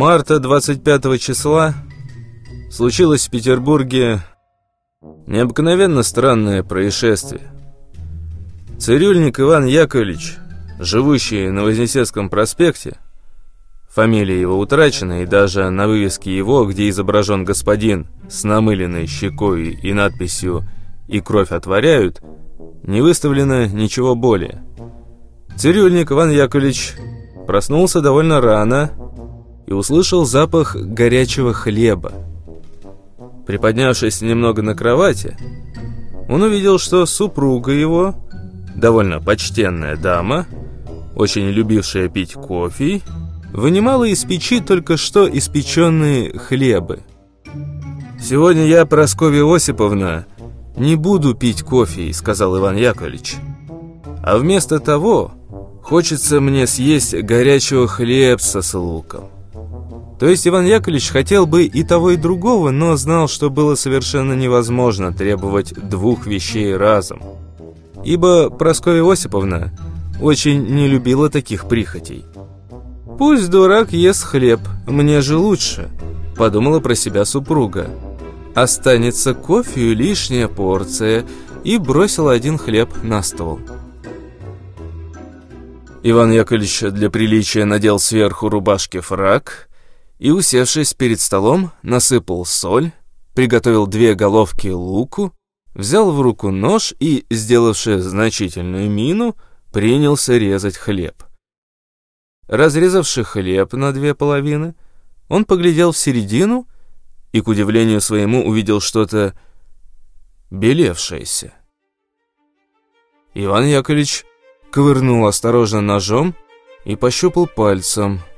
Марта 25 числа случилось в Петербурге необыкновенно странное происшествие. Цирюльник Иван Яковлевич, живущий на Вознесенском проспекте, фамилия его утрачена, и даже на вывеске его, где изображен господин с намыленной щекой и надписью «И кровь отворяют», не выставлено ничего более. Цирюльник Иван Яковлевич проснулся довольно рано и услышал запах горячего хлеба. Приподнявшись немного на кровати, он увидел, что супруга его, довольно почтенная дама, очень любившая пить кофе, вынимала из печи только что испеченные хлебы. «Сегодня я, Прасковья Осиповна, не буду пить кофе», — сказал Иван Яковлевич. «А вместо того хочется мне съесть горячего хлебца с луком». То есть Иван Яковлевич хотел бы и того, и другого, но знал, что было совершенно невозможно требовать двух вещей разом. Ибо Прасковья Осиповна очень не любила таких прихотей. «Пусть дурак ест хлеб, мне же лучше», — подумала про себя супруга. «Останется кофе и лишняя порция», и бросила один хлеб на стол. Иван Яковлевич для приличия надел сверху рубашки фрак и, усевшись перед столом, насыпал соль, приготовил две головки луку, взял в руку нож и, сделавши значительную мину, принялся резать хлеб. Разрезавши хлеб на две половины, он поглядел в середину и, к удивлению своему, увидел что-то белевшееся. Иван Яковлевич ковырнул осторожно ножом и пощупал пальцем –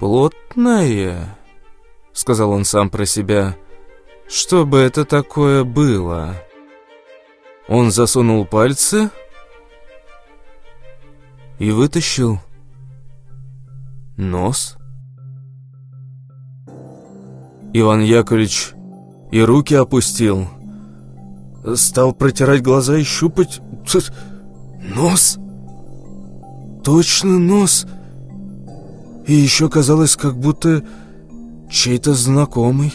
«Плотное», — сказал он сам про себя, — «что бы это такое было?» Он засунул пальцы и вытащил нос. Иван Яковлевич и руки опустил, стал протирать глаза и щупать нос. Точно нос — и еще казалось, как будто чей-то знакомый.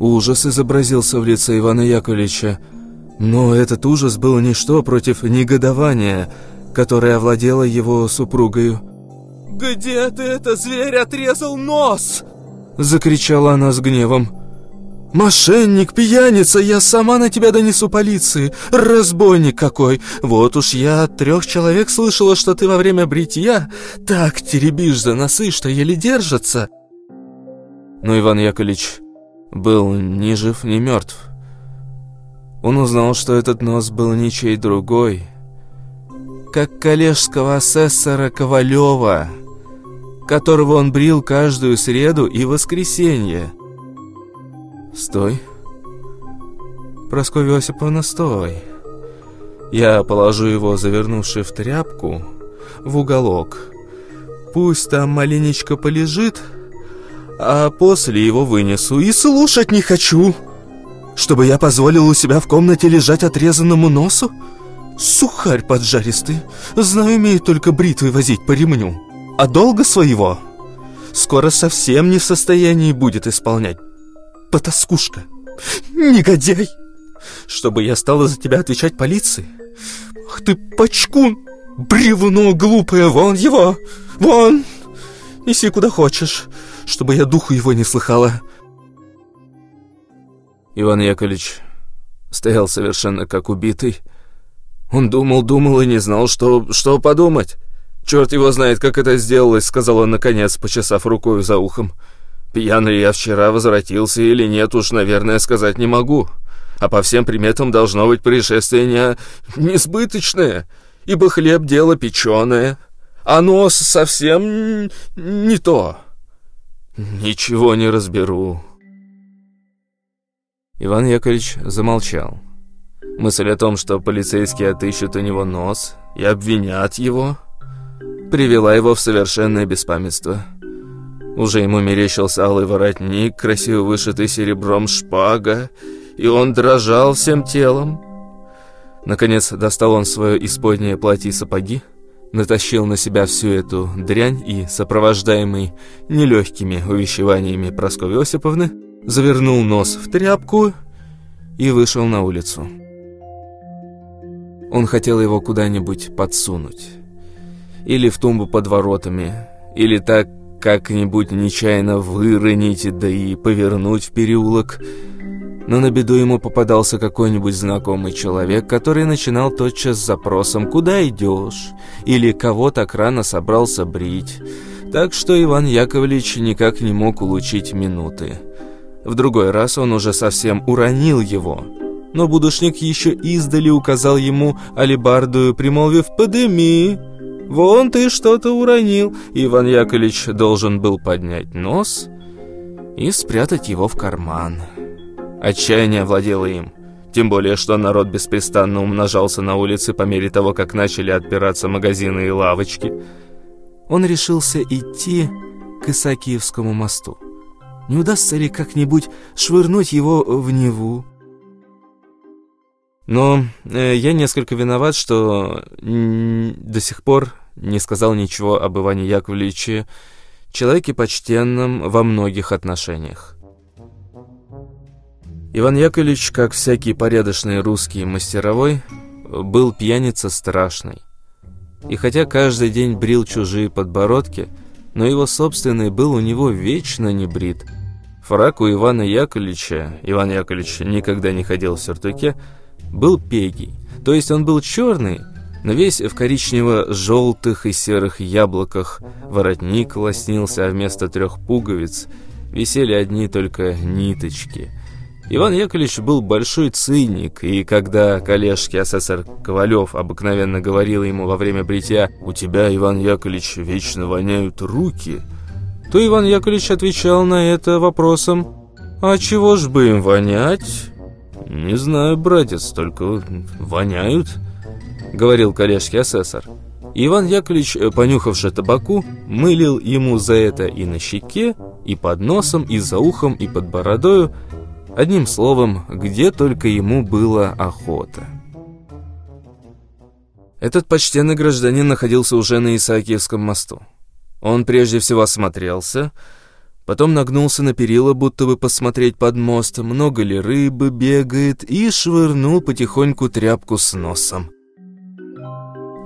Ужас изобразился в лице Ивана Яковлевича, но этот ужас был ничто против негодования, которое овладело его супругою. «Где ты, это зверь, отрезал нос?» Закричала она с гневом. «Мошенник, пьяница, я сама на тебя донесу полиции! Разбойник какой! Вот уж я от трех человек слышала, что ты во время бритья так теребишь за носы, что еле держатся!» Но Иван Яковлевич был ни жив, ни мертв. Он узнал, что этот нос был ничей другой, как коллежского асессора Ковалева, которого он брил каждую среду и воскресенье. «Стой!» «Прасковья Осиповна, стой!» Я положу его, завернувший в тряпку, в уголок. Пусть там маленечко полежит, а после его вынесу. И слушать не хочу, чтобы я позволил у себя в комнате лежать отрезанному носу. Сухарь поджаристый, знаю, умеет только бритвы возить по ремню. А долго своего скоро совсем не в состоянии будет исполнять потаскушка, негодяй, чтобы я стала за тебя отвечать полиции. Ах ты, пачкун, бревно глупое, вон его, вон, неси куда хочешь, чтобы я духу его не слыхала. Иван Яковлевич стоял совершенно как убитый. Он думал, думал и не знал, что, что подумать. «Черт его знает, как это сделалось», — сказал он наконец, почесав рукой за ухом. Пьян ли я вчера возвратился или нет, уж, наверное, сказать не могу. А по всем приметам должно быть происшествие не... несбыточное, ибо хлеб — дело печеное, а нос совсем не то. Ничего не разберу. Иван Яковлевич замолчал. Мысль о том, что полицейские отыщут у него нос и обвинят его, привела его в совершенное беспамятство. Уже ему мерещился алый воротник, красиво вышитый серебром шпага, и он дрожал всем телом. Наконец достал он свое исподнее платье и сапоги натащил на себя всю эту дрянь и, сопровождаемый нелегкими увещеваниями Прасковьи Осиповны, завернул нос в тряпку и вышел на улицу. Он хотел его куда-нибудь подсунуть. Или в тумбу под воротами, или так как-нибудь нечаянно выронить, да и повернуть в переулок – но на беду ему попадался какой-нибудь знакомый человек, который начинал тотчас с запросом «Куда идешь?» или «Кого так рано собрался брить?» Так что Иван Яковлевич никак не мог улучить минуты. В другой раз он уже совсем уронил его. Но будушник еще издали указал ему алибардую, примолвив «Подыми!» «Вон ты что-то уронил!» Иван Яковлевич должен был поднять нос и спрятать его в карман. Отчаяние владело им. Тем более, что народ беспрестанно умножался на улице по мере того, как начали отпираться магазины и лавочки. Он решился идти к Исаакиевскому мосту. Не удастся ли как-нибудь швырнуть его в Неву? Но э, я несколько виноват, что до сих пор не сказал ничего об Иване Яковлевиче, человеке почтенном во многих отношениях. Иван Яковлевич, как всякий порядочный русский мастеровой, был пьяница страшный. И хотя каждый день брил чужие подбородки, но его собственный был у него вечно не брит. Фрак у Ивана Яковлевича, Иван Яковлевич никогда не ходил в сюртуке, был пегий. То есть он был черный, но весь в коричнево-желтых и серых яблоках. Воротник лоснился, а вместо трех пуговиц висели одни только ниточки – Иван Яковлевич был большой циник, и когда коллежский асессор Ковалев обыкновенно говорил ему во время бритья «У тебя, Иван Яковлевич, вечно воняют руки», то Иван Яковлевич отвечал на это вопросом «А чего ж бы им вонять?» «Не знаю, братец, только воняют», — говорил коллежский асессор. Иван Яковлевич, понюхавший табаку, мылил ему за это и на щеке, и под носом, и за ухом, и под бородою, Одним словом, где только ему было охота. Этот почтенный гражданин находился уже на Исаакиевском мосту. Он прежде всего осмотрелся, потом нагнулся на перила, будто бы посмотреть под мост, много ли рыбы бегает, и швырнул потихоньку тряпку с носом.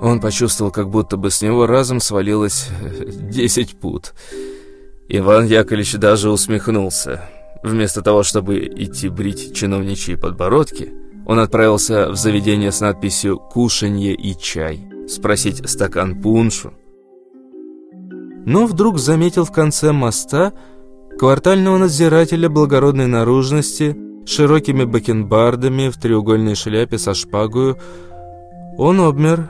Он почувствовал, как будто бы с него разом свалилось десять пут. Иван Яковлевич даже усмехнулся. Вместо того, чтобы идти брить чиновничьи подбородки, он отправился в заведение с надписью «Кушанье и чай», спросить стакан пуншу. Но вдруг заметил в конце моста квартального надзирателя благородной наружности широкими бакенбардами в треугольной шляпе со шпагою. Он обмер,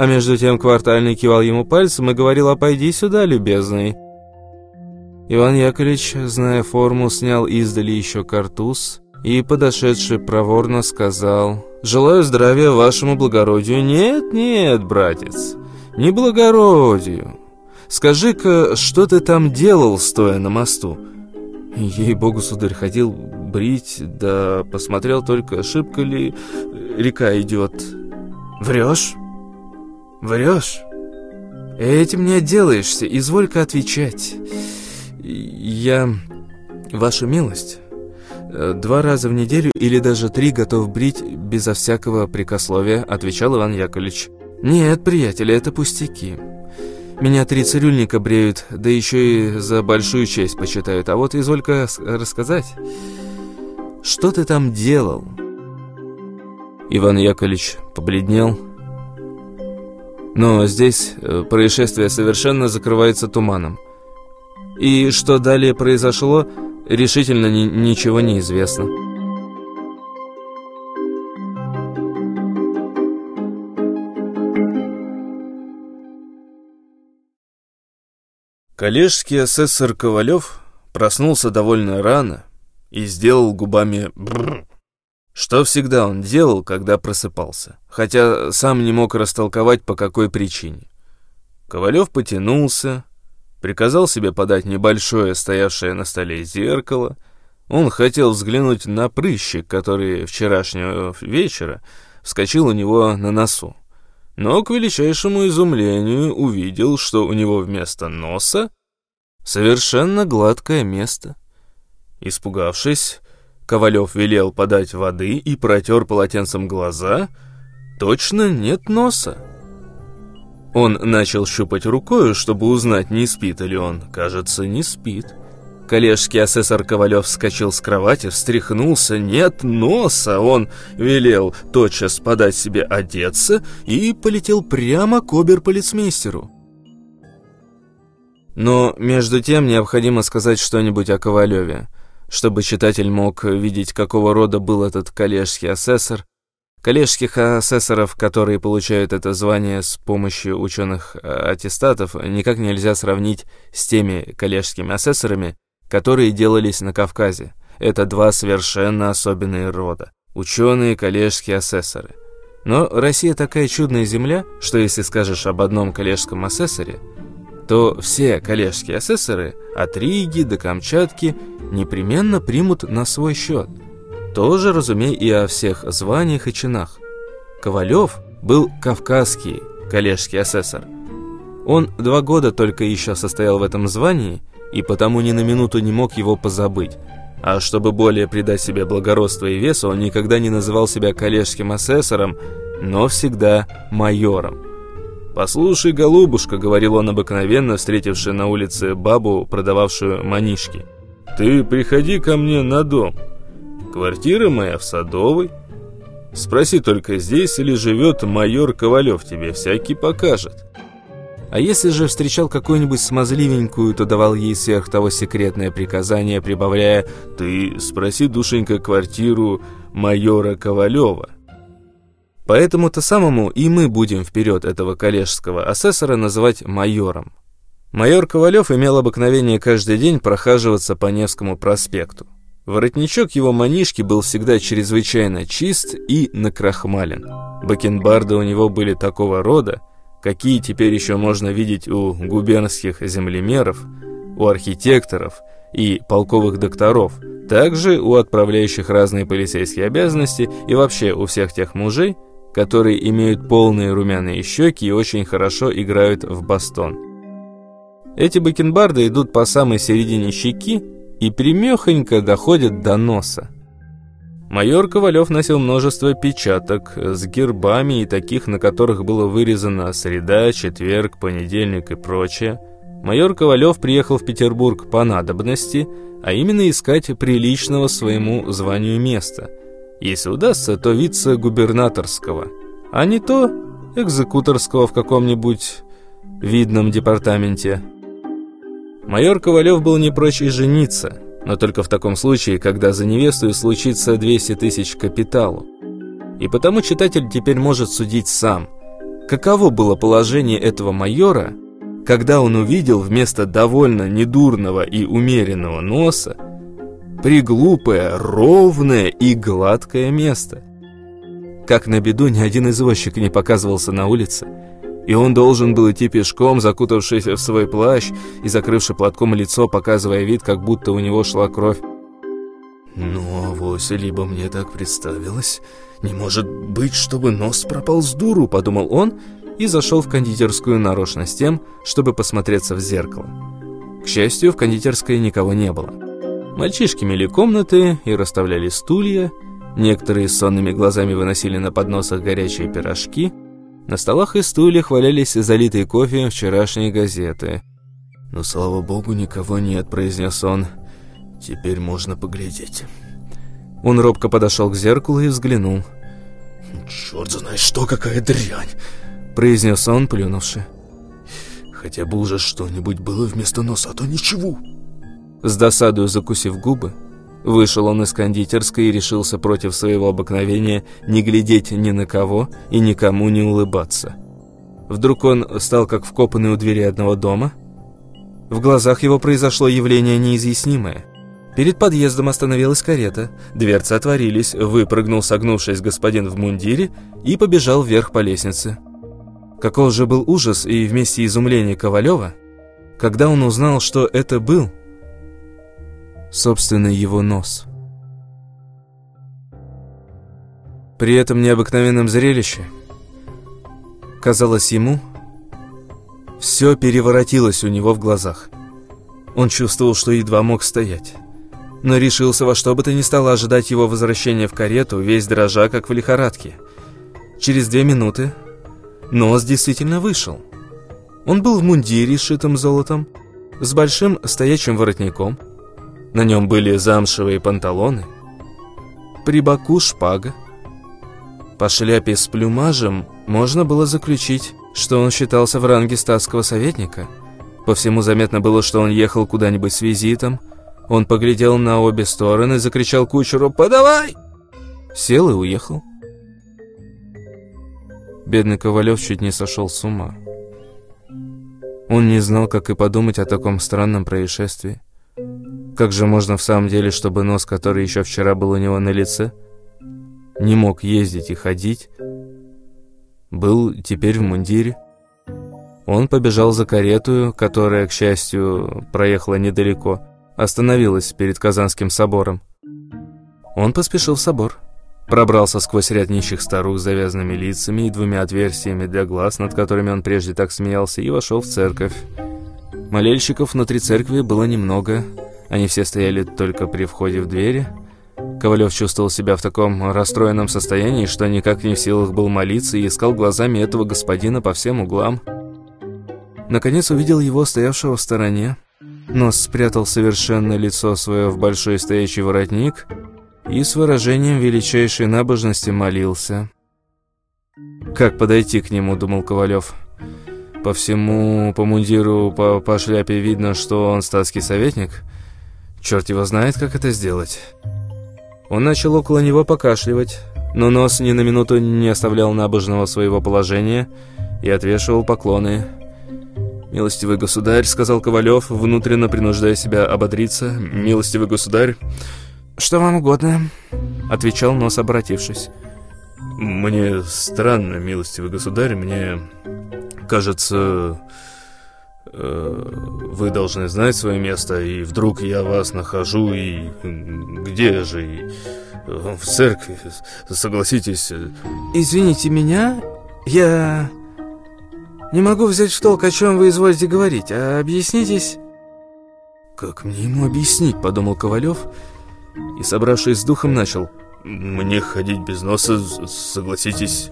а между тем квартальный кивал ему пальцем и говорил «А пойди сюда, любезный». Иван Яковлевич, зная форму, снял издали еще картуз и, подошедший проворно, сказал «Желаю здравия вашему благородию». «Нет, нет, братец, не благородию. Скажи-ка, что ты там делал, стоя на мосту?» Ей-богу, сударь, ходил брить, да посмотрел только, ошибка ли река идет. «Врешь? Врешь? Этим не отделаешься, изволь-ка отвечать». «Я, ваша милость, э, два раза в неделю или даже три готов брить безо всякого прикословия», отвечал Иван Яковлевич. «Нет, приятели, это пустяки. Меня три цирюльника бреют, да еще и за большую честь почитают. А вот изволь-ка рассказать, что ты там делал?» Иван Яковлевич побледнел, но здесь э, происшествие совершенно закрывается туманом. И что далее произошло, решительно ни ничего не известно. Коллежский асессор Ковалев проснулся довольно рано и сделал губами «брррр», что всегда он делал, когда просыпался, хотя сам не мог растолковать, по какой причине. Ковалев потянулся, приказал себе подать небольшое стоявшее на столе зеркало. Он хотел взглянуть на прыщик, который вчерашнего вечера вскочил у него на носу. но к величайшему изумлению увидел, что у него вместо носа совершенно гладкое место. Испугавшись, Ковалев велел подать воды и протер полотенцем глаза. Точно нет носа. Он начал щупать рукою, чтобы узнать, не спит ли он. Кажется, не спит. Коллежский асессор Ковалев вскочил с кровати, встряхнулся. Нет носа! Он велел тотчас подать себе одеться и полетел прямо к оберполицмейстеру. Но между тем необходимо сказать что-нибудь о Ковалеве, чтобы читатель мог видеть, какого рода был этот коллежский асессор, Коллежских асессоров, которые получают это звание с помощью ученых э, никак нельзя сравнить с теми коллежскими асессорами, которые делались на Кавказе. Это два совершенно особенные рода. Ученые коллежские асессоры. Но Россия такая чудная земля, что если скажешь об одном коллежском асессоре, то все коллежские асессоры от Риги до Камчатки непременно примут на свой счет – тоже разумей и о всех званиях и чинах. Ковалев был кавказский коллежский асессор. Он два года только еще состоял в этом звании, и потому ни на минуту не мог его позабыть. А чтобы более придать себе благородство и вес, он никогда не называл себя коллежским асессором, но всегда майором. «Послушай, голубушка», — говорил он обыкновенно, встретивший на улице бабу, продававшую манишки, — «ты приходи ко мне на дом, Квартира моя в Садовой. Спроси только, здесь или живет майор Ковалев, тебе всякий покажет. А если же встречал какую-нибудь смазливенькую, то давал ей сверх того секретное приказание, прибавляя «Ты спроси, душенька, квартиру майора Ковалева». Поэтому-то самому и мы будем вперед этого коллежского асессора называть майором. Майор Ковалев имел обыкновение каждый день прохаживаться по Невскому проспекту. Воротничок его манишки был всегда чрезвычайно чист и накрахмален. Бакенбарды у него были такого рода, какие теперь еще можно видеть у губернских землемеров, у архитекторов и полковых докторов, также у отправляющих разные полицейские обязанности и вообще у всех тех мужей, которые имеют полные румяные щеки и очень хорошо играют в бастон. Эти бакенбарды идут по самой середине щеки, и примехонько доходит до носа. Майор Ковалев носил множество печаток с гербами и таких, на которых было вырезано среда, четверг, понедельник и прочее. Майор Ковалев приехал в Петербург по надобности, а именно искать приличного своему званию места. Если удастся, то вице-губернаторского, а не то экзекуторского в каком-нибудь видном департаменте. Майор Ковалев был не прочь и жениться, но только в таком случае, когда за невесту случится 200 тысяч капиталу. И потому читатель теперь может судить сам, каково было положение этого майора, когда он увидел вместо довольно недурного и умеренного носа приглупое, ровное и гладкое место. Как на беду ни один извозчик не показывался на улице, и он должен был идти пешком, закутавшись в свой плащ и закрывший платком лицо, показывая вид, как будто у него шла кровь. «Ну, авось, либо мне так представилось. Не может быть, чтобы нос пропал с дуру», — подумал он и зашел в кондитерскую нарочно с тем, чтобы посмотреться в зеркало. К счастью, в кондитерской никого не было. Мальчишки мели комнаты и расставляли стулья, некоторые с сонными глазами выносили на подносах горячие пирожки — на столах и стульях валялись залитые кофе вчерашние газеты. «Ну, слава богу, никого нет», — произнес он. «Теперь можно поглядеть». Он робко подошел к зеркалу и взглянул. «Черт знает что, какая дрянь!» — произнес он, плюнувши. «Хотя бы уже что-нибудь было вместо носа, а то ничего!» С досадою закусив губы, Вышел он из кондитерской и решился против своего обыкновения не глядеть ни на кого и никому не улыбаться. Вдруг он стал как вкопанный у двери одного дома. В глазах его произошло явление неизъяснимое. Перед подъездом остановилась карета, дверцы отворились, выпрыгнул согнувшись господин в мундире и побежал вверх по лестнице. Каков же был ужас и вместе изумление Ковалева, когда он узнал, что это был собственный его нос. При этом необыкновенном зрелище Казалось ему, все переворотилось у него в глазах. Он чувствовал, что едва мог стоять. Но решился во что бы то ни стало ожидать его возвращения в карету, весь дрожа, как в лихорадке. Через две минуты Нос действительно вышел. Он был в мундире, сшитым золотом, с большим стоячим воротником. На нем были замшевые панталоны. При боку шпага. По шляпе с плюмажем можно было заключить, что он считался в ранге статского советника. По всему заметно было, что он ехал куда-нибудь с визитом. Он поглядел на обе стороны, закричал кучеру «Подавай!» Сел и уехал. Бедный Ковалев чуть не сошел с ума. Он не знал, как и подумать о таком странном происшествии. Как же можно в самом деле, чтобы нос, который еще вчера был у него на лице, не мог ездить и ходить, был теперь в мундире? Он побежал за каретую, которая, к счастью, проехала недалеко, остановилась перед Казанским собором. Он поспешил в собор. Пробрался сквозь ряд нищих старух с завязанными лицами и двумя отверстиями для глаз, над которыми он прежде так смеялся, и вошел в церковь. Молельщиков внутри церкви было немного, они все стояли только при входе в двери. Ковалев чувствовал себя в таком расстроенном состоянии, что никак не в силах был молиться и искал глазами этого господина по всем углам. Наконец увидел его, стоявшего в стороне. Нос спрятал совершенно лицо свое в большой стоячий воротник — и с выражением величайшей набожности молился. «Как подойти к нему?» – думал Ковалев. «По всему, по мундиру, по, по шляпе видно, что он статский советник. Черт его знает, как это сделать». Он начал около него покашливать, но нос ни на минуту не оставлял набожного своего положения и отвешивал поклоны. «Милостивый государь», — сказал Ковалев, внутренно принуждая себя ободриться, «милостивый государь, «Что вам угодно?» — отвечал Нос, обратившись. «Мне странно, милостивый государь, мне кажется, вы должны знать свое место, и вдруг я вас нахожу, и где же, и в церкви, согласитесь...» «Извините меня, я не могу взять в толк, о чем вы изволите говорить, а объяснитесь...» «Как мне ему объяснить?» — подумал Ковалев — и, собравшись с духом, начал. «Мне ходить без носа, согласитесь,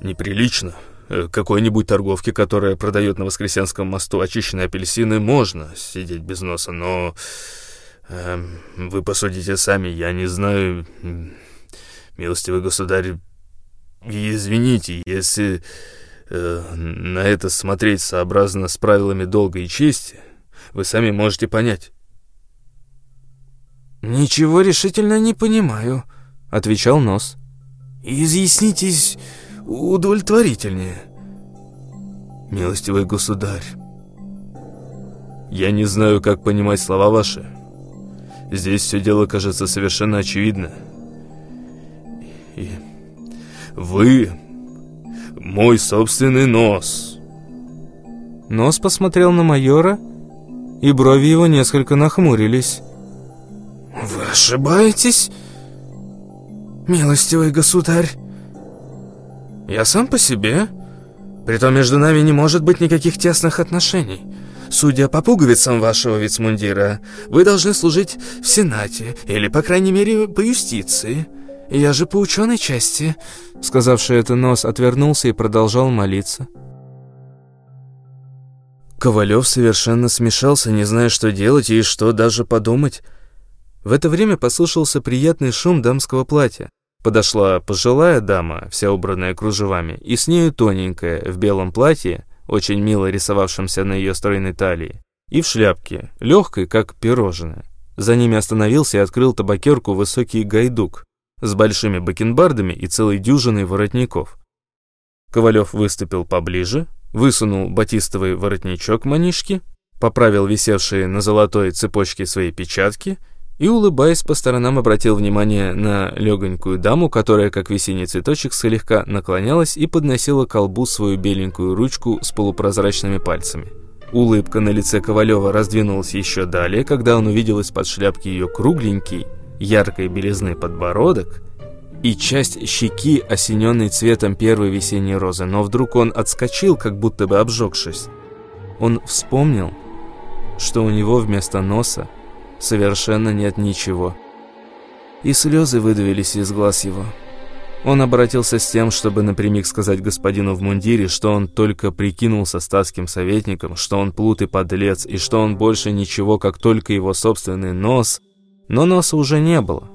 неприлично. Э, какой-нибудь торговке, которая продает на Воскресенском мосту очищенные апельсины, можно сидеть без носа, но... Э, вы посудите сами, я не знаю... Милостивый государь, извините, если э, на это смотреть сообразно с правилами долга и чести, вы сами можете понять». «Ничего решительно не понимаю», — отвечал Нос. «Изъяснитесь удовлетворительнее». «Милостивый государь, я не знаю, как понимать слова ваши. Здесь все дело кажется совершенно очевидно. И вы мой собственный нос». Нос посмотрел на майора, и брови его несколько нахмурились. «Вы ошибаетесь, милостивый государь. Я сам по себе. Притом между нами не может быть никаких тесных отношений. Судя по пуговицам вашего вицмундира, вы должны служить в Сенате, или, по крайней мере, по юстиции. Я же по ученой части». Сказавший это нос отвернулся и продолжал молиться. Ковалев совершенно смешался, не зная, что делать и что даже подумать. В это время послышался приятный шум дамского платья. Подошла пожилая дама, вся убранная кружевами, и с нею тоненькая, в белом платье, очень мило рисовавшемся на ее стройной талии, и в шляпке, легкой, как пирожное. За ними остановился и открыл табакерку высокий гайдук с большими бакенбардами и целой дюжиной воротников. Ковалев выступил поближе, высунул батистовый воротничок манишки, поправил висевшие на золотой цепочке свои печатки и, улыбаясь по сторонам, обратил внимание на легонькую даму, которая, как весенний цветочек, слегка наклонялась и подносила к колбу свою беленькую ручку с полупрозрачными пальцами. Улыбка на лице Ковалева раздвинулась еще далее, когда он увидел из-под шляпки ее кругленький, яркой белизны подбородок и часть щеки, осененной цветом первой весенней розы, но вдруг он отскочил, как будто бы обжегшись. Он вспомнил, что у него вместо носа совершенно нет ничего. И слезы выдавились из глаз его. Он обратился с тем, чтобы напрямик сказать господину в мундире, что он только прикинулся статским советником, что он плут и подлец, и что он больше ничего, как только его собственный нос. Но носа уже не было.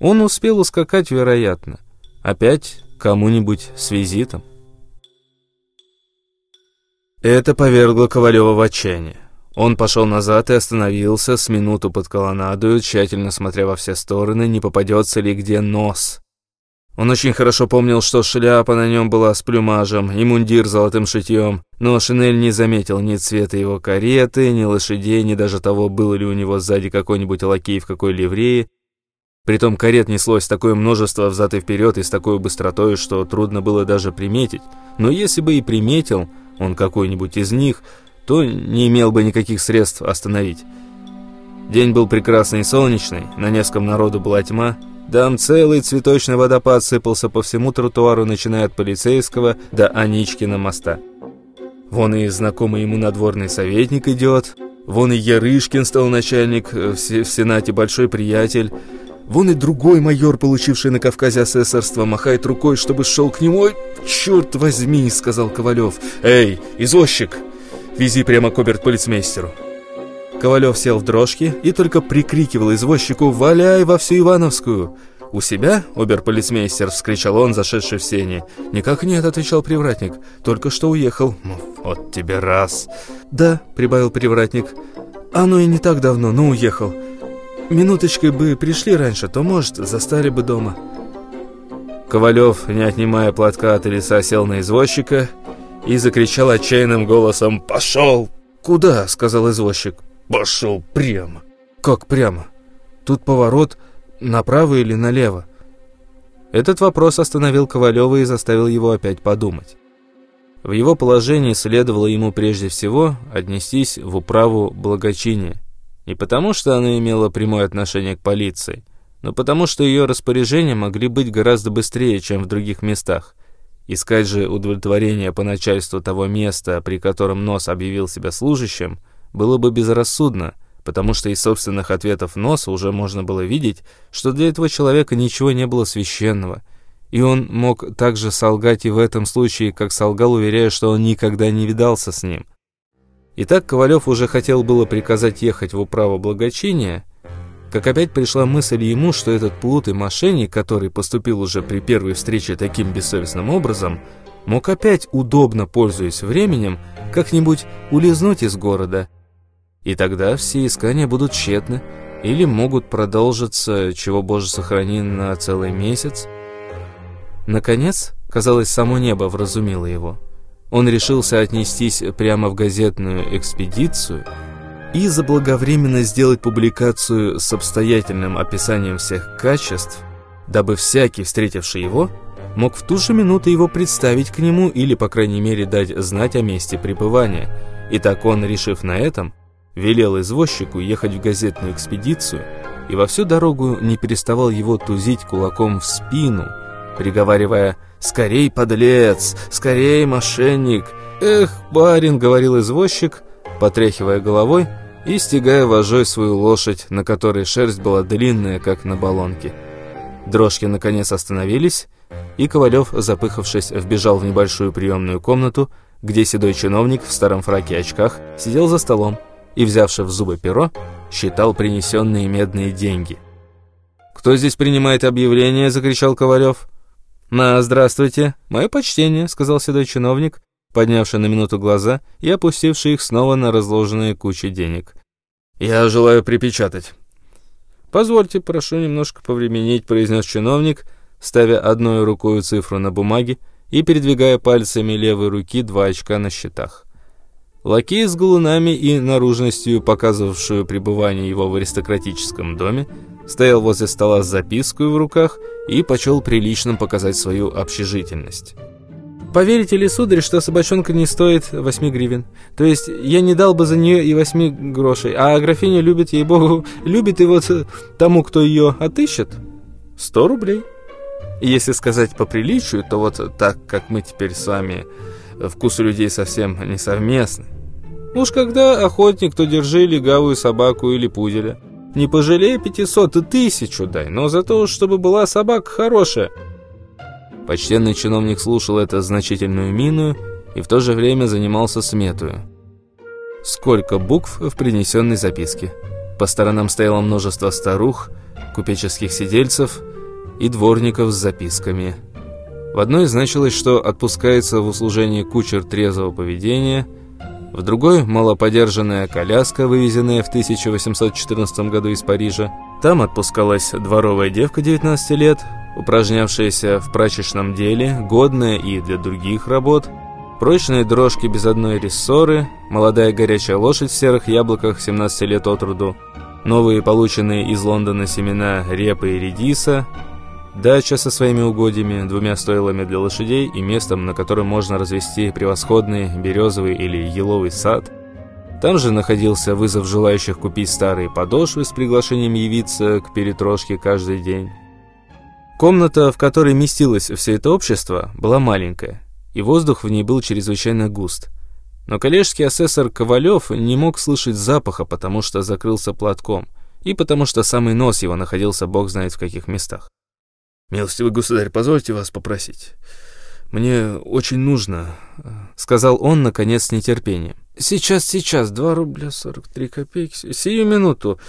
Он успел ускакать, вероятно. Опять кому-нибудь с визитом. Это повергло Ковалева в отчаяние. Он пошел назад и остановился с минуту под колоннадою, тщательно смотря во все стороны, не попадется ли где нос. Он очень хорошо помнил, что шляпа на нем была с плюмажем и мундир золотым шитьем, но Шинель не заметил ни цвета его кареты, ни лошадей, ни даже того, был ли у него сзади какой-нибудь лакей в какой ливреи. Притом карет неслось такое множество взад и вперед и с такой быстротой, что трудно было даже приметить. Но если бы и приметил он какой-нибудь из них, то не имел бы никаких средств остановить. День был прекрасный и солнечный, на нескольком народу была тьма. Там целый цветочный водопад сыпался по всему тротуару, начиная от полицейского до Аничкина моста. Вон и знакомый ему надворный советник идет, вон и Ярышкин стал начальник, э, в, в Сенате большой приятель, Вон и другой майор, получивший на Кавказе асессорство, махает рукой, чтобы шел к нему. «Ой, черт возьми!» — сказал Ковалев. «Эй, извозчик! Вези прямо к оберт-полицмейстеру!» Ковалев сел в дрожки и только прикрикивал извозчику «Валяй во всю Ивановскую!» «У себя?» — обер-полицмейстер, — вскричал он, зашедший в сени. «Никак нет», — отвечал привратник. «Только что уехал». «Ну, «Вот тебе раз!» «Да», — прибавил привратник. «Оно и не так давно, но уехал. Минуточкой бы пришли раньше, то, может, застали бы дома». Ковалев, не отнимая платка от лица, сел на извозчика и закричал отчаянным голосом «Пошел!» «Куда?» — сказал извозчик. «Пошел прямо». «Как прямо? Тут поворот направо или налево?» Этот вопрос остановил Ковалева и заставил его опять подумать. В его положении следовало ему прежде всего отнестись в управу благочиния. Не потому, что она имела прямое отношение к полиции, но потому, что ее распоряжения могли быть гораздо быстрее, чем в других местах. Искать же удовлетворение по начальству того места, при котором Нос объявил себя служащим, было бы безрассудно, потому что из собственных ответов Носа уже можно было видеть, что для этого человека ничего не было священного, и он мог также солгать и в этом случае, как солгал, уверяя, что он никогда не видался с ним. Итак, Ковалев уже хотел было приказать ехать в управу благочиния, как опять пришла мысль ему, что этот плут и мошенник, который поступил уже при первой встрече таким бессовестным образом, мог опять, удобно пользуясь временем, как-нибудь улизнуть из города. И тогда все искания будут тщетны, или могут продолжиться, чего Боже сохрани, на целый месяц. Наконец, казалось, само небо вразумило его – он решился отнестись прямо в газетную экспедицию и заблаговременно сделать публикацию с обстоятельным описанием всех качеств, дабы всякий, встретивший его, мог в ту же минуту его представить к нему или, по крайней мере, дать знать о месте пребывания. И так он, решив на этом, велел извозчику ехать в газетную экспедицию и во всю дорогу не переставал его тузить кулаком в спину, приговаривая. «Скорей, подлец! Скорей, мошенник!» «Эх, барин!» — говорил извозчик, потряхивая головой и стягая вожой свою лошадь, на которой шерсть была длинная, как на баллонке. Дрожки наконец остановились, и Ковалев, запыхавшись, вбежал в небольшую приемную комнату, где седой чиновник в старом фраке и очках сидел за столом и, взявши в зубы перо, считал принесенные медные деньги. «Кто здесь принимает объявление?» — закричал Ковалев. «На, здравствуйте. Мое почтение», — сказал седой чиновник, поднявший на минуту глаза и опустивший их снова на разложенные кучи денег. «Я желаю припечатать». «Позвольте, прошу немножко повременить», — произнес чиновник, ставя одной рукой цифру на бумаге и передвигая пальцами левой руки два очка на счетах. Лакей с галунами и наружностью, показывавшую пребывание его в аристократическом доме, стоял возле стола с запиской в руках и почел приличным показать свою общежительность. «Поверите ли, сударь, что собачонка не стоит восьми гривен? То есть я не дал бы за нее и восьми грошей, а графиня любит, ей-богу, любит и вот тому, кто ее отыщет, сто рублей». Если сказать по приличию, то вот так, как мы теперь с вами, вкус у людей совсем не совместный. Уж когда охотник, то держи легавую собаку или пуделя. Не пожалей пятисот и тысячу дай, но за то, чтобы была собака хорошая. Почтенный чиновник слушал это значительную мину и в то же время занимался сметую. Сколько букв в принесенной записке? По сторонам стояло множество старух, купеческих сидельцев и дворников с записками. В одной значилось, что отпускается в услужение кучер трезвого поведения, в другой – малоподержанная коляска, вывезенная в 1814 году из Парижа. Там отпускалась дворовая девка 19 лет, упражнявшаяся в прачечном деле, годная и для других работ, прочные дрожки без одной рессоры, молодая горячая лошадь в серых яблоках 17 лет от роду, новые полученные из Лондона семена репы и редиса, дача со своими угодьями, двумя стойлами для лошадей и местом, на котором можно развести превосходный березовый или еловый сад. Там же находился вызов желающих купить старые подошвы с приглашением явиться к перетрошке каждый день. Комната, в которой местилось все это общество, была маленькая, и воздух в ней был чрезвычайно густ. Но коллежский асессор Ковалев не мог слышать запаха, потому что закрылся платком, и потому что самый нос его находился бог знает в каких местах. «Милостивый государь, позвольте вас попросить. Мне очень нужно», — сказал он, наконец, с нетерпением. «Сейчас, сейчас, два рубля сорок три копейки, сию минуту».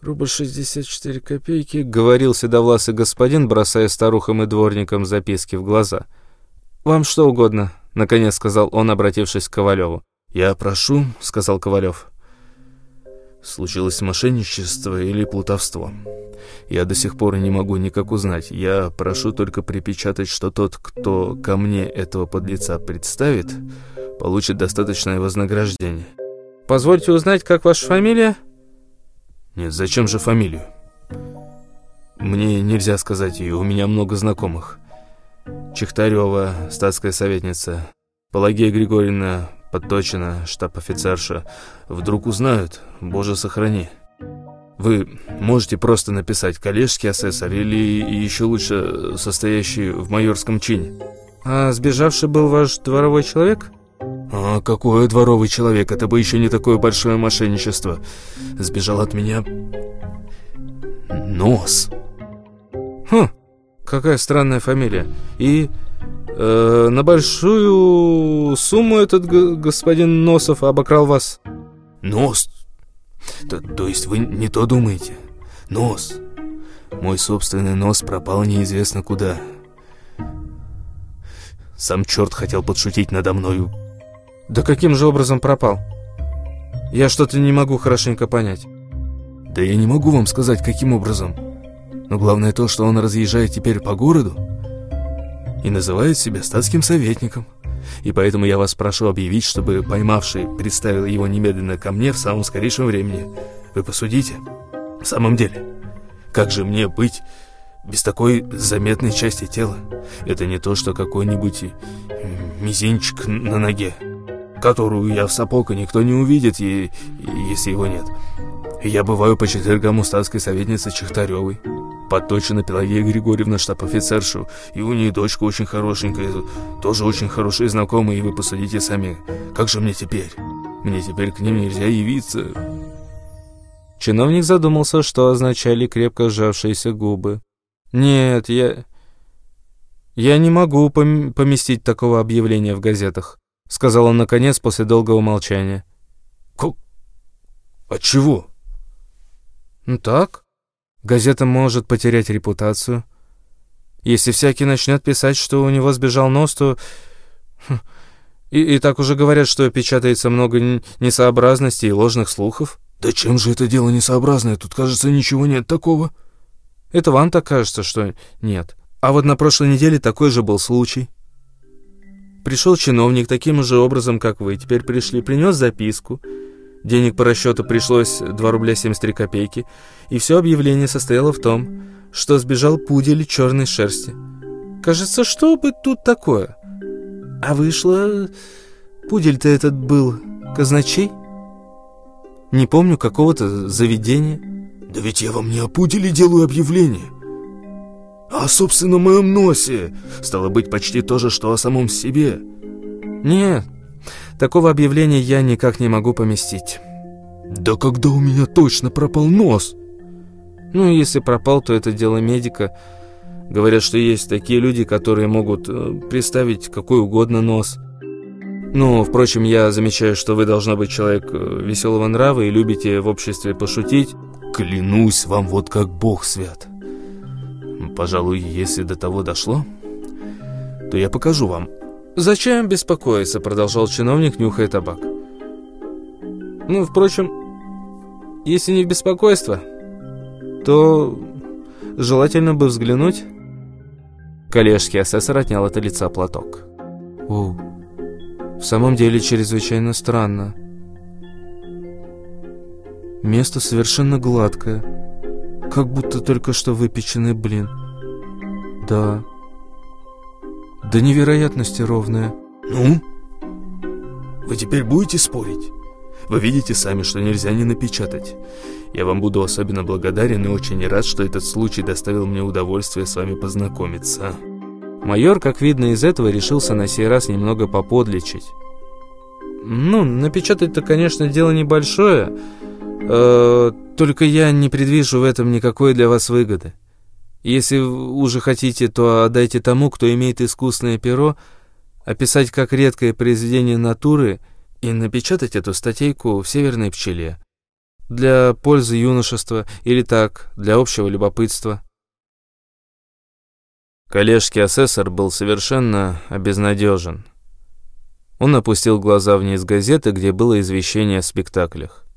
«Рубль шестьдесят четыре копейки», — говорил седовласый господин, бросая старухам и дворникам записки в глаза. «Вам что угодно», — наконец сказал он, обратившись к Ковалеву. «Я прошу», — сказал Ковалев. «Случилось мошенничество или плутовство. Я до сих пор не могу никак узнать. Я прошу только припечатать, что тот, кто ко мне этого подлеца представит, получит достаточное вознаграждение». «Позвольте узнать, как ваша фамилия?» Нет, зачем же фамилию? Мне нельзя сказать ее, у меня много знакомых. Чехтарева, статская советница, Пелагея Григорьевна, Подточина, штаб-офицерша. Вдруг узнают, боже сохрани. Вы можете просто написать «коллежский асессор» или еще лучше состоящий в майорском чине. А сбежавший был ваш дворовой человек? А какой дворовый человек? Это бы еще не такое большое мошенничество. Сбежал от меня... Нос. Хм, какая странная фамилия. И э, на большую сумму этот господин Носов обокрал вас? Нос? То, то есть вы не то думаете? Нос. Мой собственный нос пропал неизвестно куда. Сам черт хотел подшутить надо мною. Да каким же образом пропал? Я что-то не могу хорошенько понять. Да я не могу вам сказать, каким образом. Но главное то, что он разъезжает теперь по городу и называет себя статским советником. И поэтому я вас прошу объявить, чтобы поймавший представил его немедленно ко мне в самом скорейшем времени. Вы посудите. В самом деле, как же мне быть без такой заметной части тела? Это не то, что какой-нибудь мизинчик на ноге которую я в сапог, и никто не увидит, и, если его нет. Я бываю по четвергам у статской советницы Чехтаревой. Подточена Пелагея Григорьевна, штаб-офицершу, и у нее дочка очень хорошенькая, тоже очень хорошие знакомые, и вы посудите сами, как же мне теперь? Мне теперь к ним нельзя явиться. Чиновник задумался, что означали крепко сжавшиеся губы. «Нет, я... я не могу пом поместить такого объявления в газетах. — сказал он наконец после долгого молчания. «Как? От чего?» «Ну так. Газета может потерять репутацию. Если всякий начнет писать, что у него сбежал нос, то... Хм, и, и так уже говорят, что печатается много несообразностей и ложных слухов». «Да чем же это дело несообразное? Тут, кажется, ничего нет такого». «Это вам так кажется, что нет. А вот на прошлой неделе такой же был случай». Пришел чиновник таким же образом, как вы. Теперь пришли, принес записку. Денег по расчету пришлось 2 рубля 73 копейки. И все объявление состояло в том, что сбежал пудель черной шерсти. Кажется, что бы тут такое? А вышло... Пудель-то этот был казначей? Не помню какого-то заведения. Да ведь я вам не о пуделе делаю объявление. «О собственном моем носе! Стало быть, почти то же, что о самом себе!» «Нет, такого объявления я никак не могу поместить». «Да когда у меня точно пропал нос?» «Ну, если пропал, то это дело медика. Говорят, что есть такие люди, которые могут э, представить какой угодно нос». Ну, впрочем, я замечаю, что вы должно быть человек э, веселого нрава и любите в обществе пошутить. Клянусь вам вот как бог свят. Пожалуй, если до того дошло, то я покажу вам. Зачем беспокоиться, продолжал чиновник, нюхая табак. Ну, впрочем, если не в беспокойство, то желательно бы взглянуть. Коллежский асессор отнял от лица платок. О, в самом деле чрезвычайно странно. Место совершенно гладкое, как будто только что выпеченный блин. Да, до невероятности ровное. Ну? Вы теперь будете спорить? Вы видите сами, что нельзя не напечатать. Я вам буду особенно благодарен и очень рад, что этот случай доставил мне удовольствие с вами познакомиться. Майор, как видно из этого, решился на сей раз немного поподличить. Ну, напечатать-то, конечно, дело небольшое, э, только я не предвижу в этом никакой для вас выгоды. Если уже хотите, то отдайте тому, кто имеет искусное перо, описать как редкое произведение натуры и напечатать эту статейку в «Северной пчеле». Для пользы юношества или так, для общего любопытства. Коллежский асессор был совершенно обезнадежен. Он опустил глаза вниз газеты, где было извещение о спектаклях.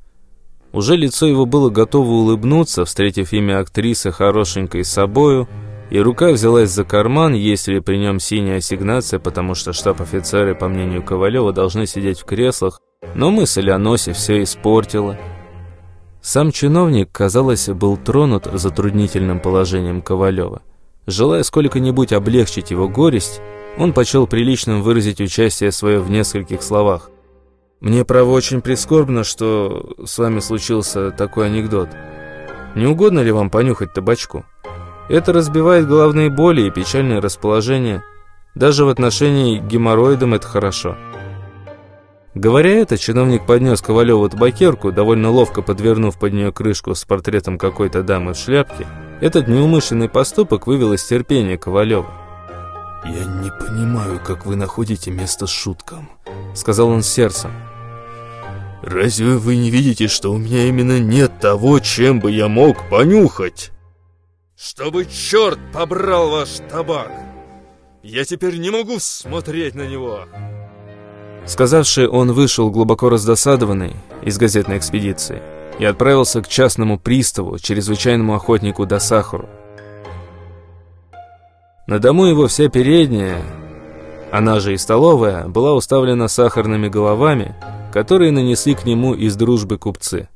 Уже лицо его было готово улыбнуться, встретив имя актрисы хорошенькой собою, и рука взялась за карман, есть ли при нем синяя ассигнация, потому что штаб-офицеры, по мнению Ковалева, должны сидеть в креслах, но мысль о носе все испортила. Сам чиновник, казалось, был тронут затруднительным положением Ковалева. Желая сколько-нибудь облегчить его горесть, он почел приличным выразить участие свое в нескольких словах – мне, право, очень прискорбно, что с вами случился такой анекдот. Не угодно ли вам понюхать табачку? Это разбивает головные боли и печальное расположение. Даже в отношении к геморроидам это хорошо. Говоря это, чиновник поднес Ковалеву табакерку, довольно ловко подвернув под нее крышку с портретом какой-то дамы в шляпке. Этот неумышленный поступок вывел из терпения Ковалева. «Я не понимаю, как вы находите место шуткам», — сказал он сердцем. Разве вы не видите, что у меня именно нет того, чем бы я мог понюхать? Чтобы черт побрал ваш табак! Я теперь не могу смотреть на него!» Сказавший, он вышел глубоко раздосадованный из газетной экспедиции и отправился к частному приставу, чрезвычайному охотнику до сахару. На дому его вся передняя, она же и столовая, была уставлена сахарными головами, которые нанесли к нему из дружбы купцы.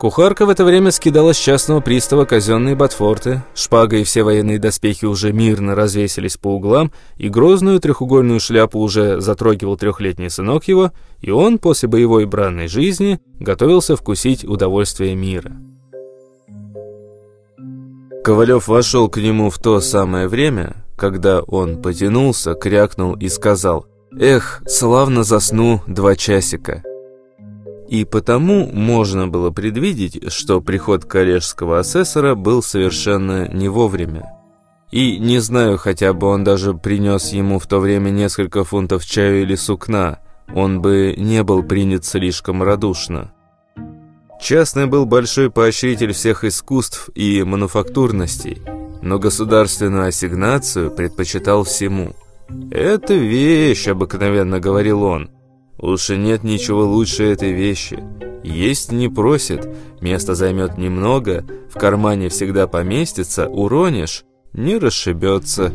Кухарка в это время скидала с частного пристава казенные ботфорты, шпага и все военные доспехи уже мирно развесились по углам, и грозную трехугольную шляпу уже затрогивал трехлетний сынок его, и он после боевой бранной жизни готовился вкусить удовольствие мира. Ковалев вошел к нему в то самое время, когда он потянулся, крякнул и сказал «Эх, славно засну два часика» и потому можно было предвидеть, что приход коллежского асессора был совершенно не вовремя. И не знаю, хотя бы он даже принес ему в то время несколько фунтов чаю или сукна, он бы не был принят слишком радушно. Частный был большой поощритель всех искусств и мануфактурностей, но государственную ассигнацию предпочитал всему. «Это вещь», — обыкновенно говорил он, — И нет ничего лучше этой вещи. Есть не просит, место займет немного, в кармане всегда поместится, уронишь, не расшибется.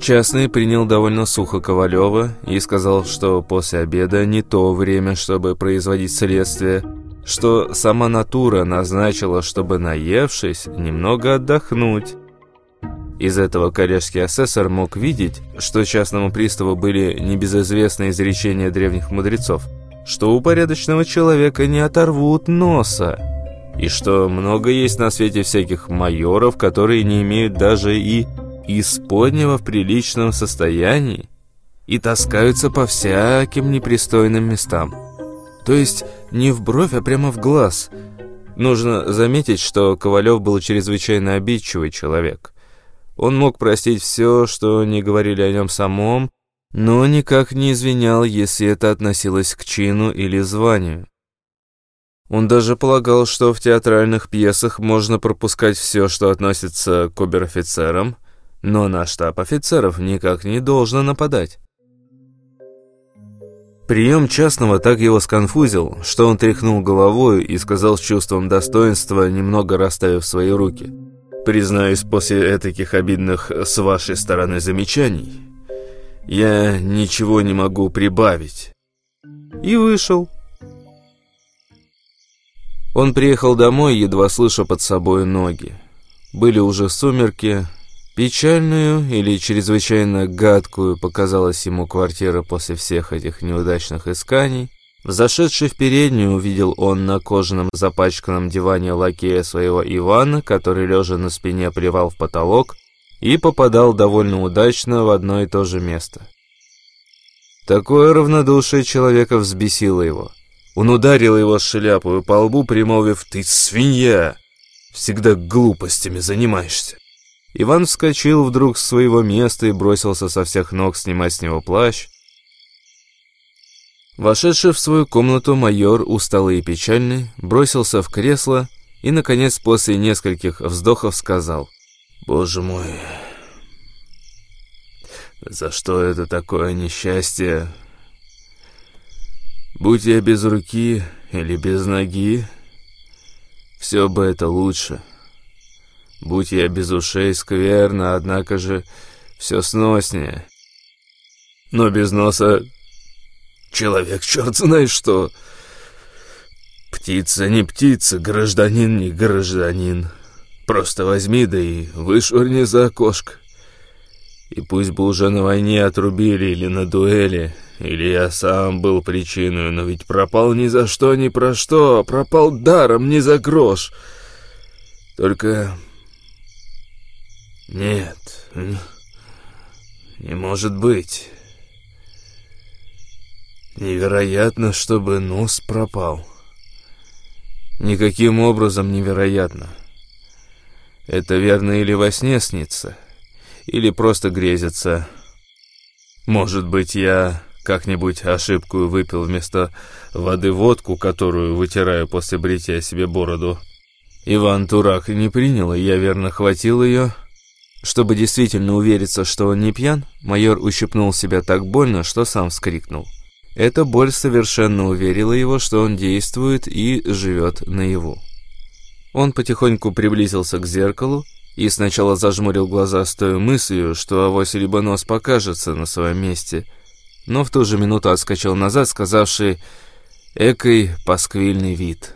Частный принял довольно сухо Ковалева и сказал, что после обеда не то время, чтобы производить следствие, что сама натура назначила, чтобы, наевшись, немного отдохнуть. Из этого коллежский асессор мог видеть, что частному приставу были небезызвестны изречения древних мудрецов, что у порядочного человека не оторвут носа. и что много есть на свете всяких майоров, которые не имеют даже и исподнего в приличном состоянии и таскаются по всяким непристойным местам. То есть не в бровь, а прямо в глаз. Нужно заметить, что Ковалев был чрезвычайно обидчивый человек. Он мог простить все, что не говорили о нем самом, но никак не извинял, если это относилось к чину или званию. Он даже полагал, что в театральных пьесах можно пропускать все, что относится к обер-офицерам, но на штаб офицеров никак не должно нападать. Прием частного так его сконфузил, что он тряхнул головой и сказал с чувством достоинства, немного расставив свои руки. «Признаюсь, после таких обидных с вашей стороны замечаний, я ничего не могу прибавить». И вышел. Он приехал домой, едва слыша под собой ноги. Были уже сумерки. Печальную или чрезвычайно гадкую показалась ему квартира после всех этих неудачных исканий. Зашедший в переднюю, увидел он на кожаном запачканном диване лакея своего Ивана, который, лежа на спине, плевал в потолок и попадал довольно удачно в одно и то же место. Такое равнодушие человека взбесило его. Он ударил его шляпу по лбу, примолвив «Ты свинья! Всегда глупостями занимаешься!» Иван вскочил вдруг с своего места и бросился со всех ног снимать с него плащ. Вошедший в свою комнату майор, усталый и печальный, бросился в кресло и, наконец, после нескольких вздохов сказал «Боже мой, за что это такое несчастье?» Будь я без руки или без ноги, все бы это лучше. Будь я без ушей, скверно, однако же все сноснее. Но без носа человек черт знает что. Птица не птица, гражданин не гражданин. Просто возьми да и вышвырни за окошко. И пусть бы уже на войне отрубили или на дуэли, или я сам был причиной, но ведь пропал ни за что, ни про что, пропал даром, ни за грош. Только... Нет, не может быть. Невероятно, чтобы нос пропал. Никаким образом невероятно. Это верно или во сне снится, или просто грезится. Может быть, я как-нибудь ошибку выпил вместо воды водку, которую вытираю после бритья себе бороду. Иван Турак не принял, и я верно хватил ее. Чтобы действительно увериться, что он не пьян, майор ущипнул себя так больно, что сам вскрикнул. Эта боль совершенно уверила его, что он действует и живет наяву. Он потихоньку приблизился к зеркалу и сначала зажмурил глаза с той мыслью, что авось либо нос покажется на своем месте – но в ту же минуту отскочил назад, сказавший «Экой пасквильный вид».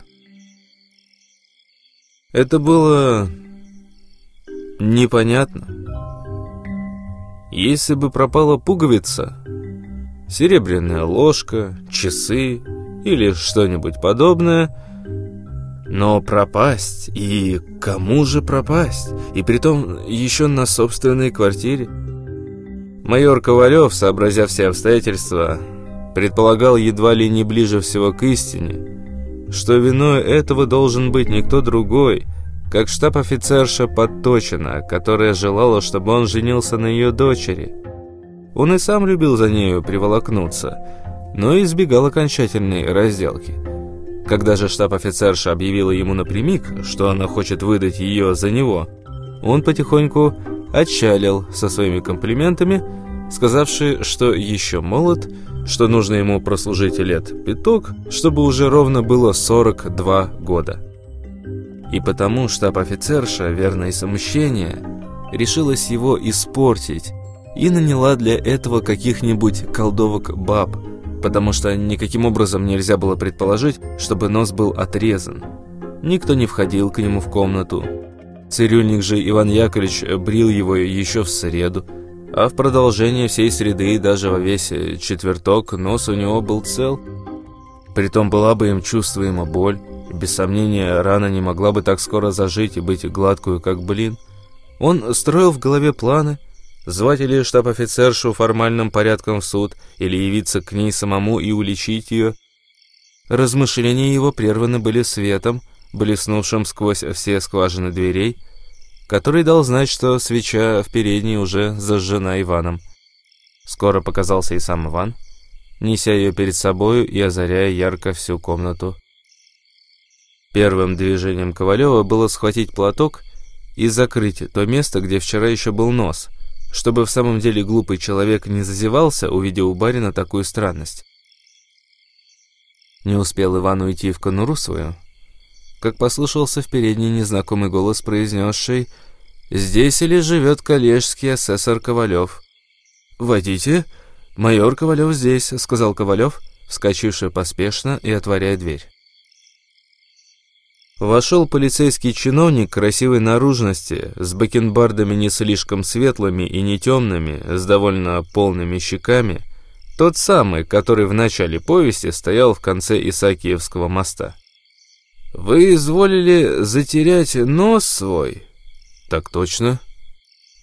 Это было непонятно. Если бы пропала пуговица, серебряная ложка, часы или что-нибудь подобное, но пропасть, и кому же пропасть, и притом еще на собственной квартире? Майор Ковалев, сообразя все обстоятельства, предполагал едва ли не ближе всего к истине, что виной этого должен быть никто другой, как штаб-офицерша Подточина, которая желала, чтобы он женился на ее дочери. Он и сам любил за нею приволокнуться, но избегал окончательной разделки. Когда же штаб-офицерша объявила ему напрямик, что она хочет выдать ее за него, он потихоньку отчалил со своими комплиментами, сказавший, что еще молод, что нужно ему прослужить лет пяток, чтобы уже ровно было 42 года. И потому штаб-офицерша, верное самущение, решилась его испортить и наняла для этого каких-нибудь колдовок-баб, потому что никаким образом нельзя было предположить, чтобы нос был отрезан. Никто не входил к нему в комнату, Цирюльник же Иван Яковлевич брил его еще в среду, а в продолжение всей среды и даже во весь четверток нос у него был цел. Притом была бы им чувствуема боль, Без сомнения, рана не могла бы так скоро зажить и быть гладкую, как блин. Он строил в голове планы, звать или штаб-офицершу формальным порядком в суд, или явиться к ней самому и уличить ее. Размышления его прерваны были светом, блеснувшим сквозь все скважины дверей, который дал знать, что свеча в передней уже зажжена Иваном. Скоро показался и сам Иван, неся ее перед собою и озаряя ярко всю комнату. Первым движением Ковалева было схватить платок и закрыть то место, где вчера еще был нос, чтобы в самом деле глупый человек не зазевался, увидев у барина такую странность. Не успел Иван уйти в конуру свою, как послышался в передней незнакомый голос, произнесший «Здесь или живет коллежский асессор Ковалев?» «Войдите, майор Ковалев здесь», — сказал Ковалев, вскочивший поспешно и отворяя дверь. Вошел полицейский чиновник красивой наружности, с бакенбардами не слишком светлыми и не темными, с довольно полными щеками, тот самый, который в начале повести стоял в конце Исаакиевского моста. «Вы изволили затерять нос свой?» «Так точно».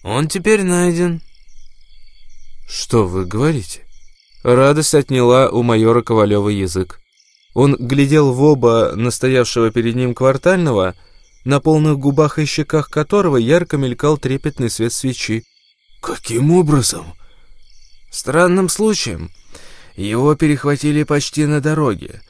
«Он теперь найден». «Что вы говорите?» Радость отняла у майора Ковалева язык. Он глядел в оба настоявшего перед ним квартального, на полных губах и щеках которого ярко мелькал трепетный свет свечи. «Каким образом?» «Странным случаем. Его перехватили почти на дороге.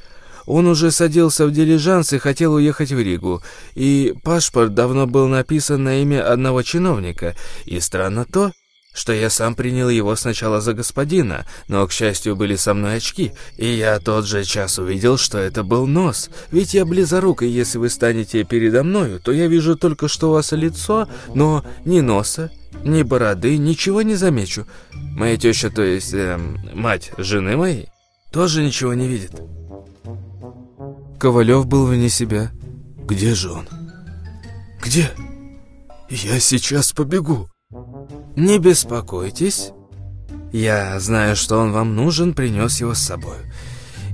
Он уже садился в дилижанс и хотел уехать в Ригу, и паспорт давно был написан на имя одного чиновника, и странно то, что я сам принял его сначала за господина, но, к счастью, были со мной очки, и я тот же час увидел, что это был нос. Ведь я близорук, и если вы станете передо мною, то я вижу только, что у вас лицо, но ни носа, ни бороды, ничего не замечу. Моя теща, то есть э, мать жены моей, тоже ничего не видит. Ковалев был вне себя. «Где же он? Где? Я сейчас побегу». «Не беспокойтесь. Я знаю, что он вам нужен, принес его с собой.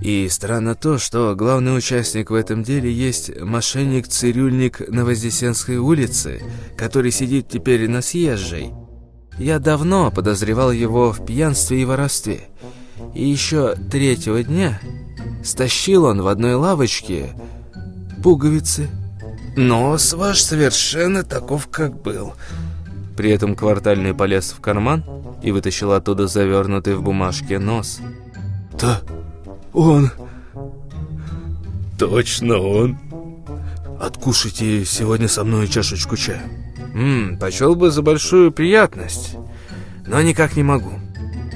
И странно то, что главный участник в этом деле есть мошенник-цирюльник на Вознесенской улице, который сидит теперь на съезжей. Я давно подозревал его в пьянстве и воровстве. И еще третьего дня стащил он в одной лавочке пуговицы. Нос ваш совершенно таков, как был». При этом квартальный полез в карман и вытащил оттуда завернутый в бумажке нос. «Да, он...» «Точно он!» «Откушайте сегодня со мной чашечку чая». «Ммм, почел бы за большую приятность, но никак не могу.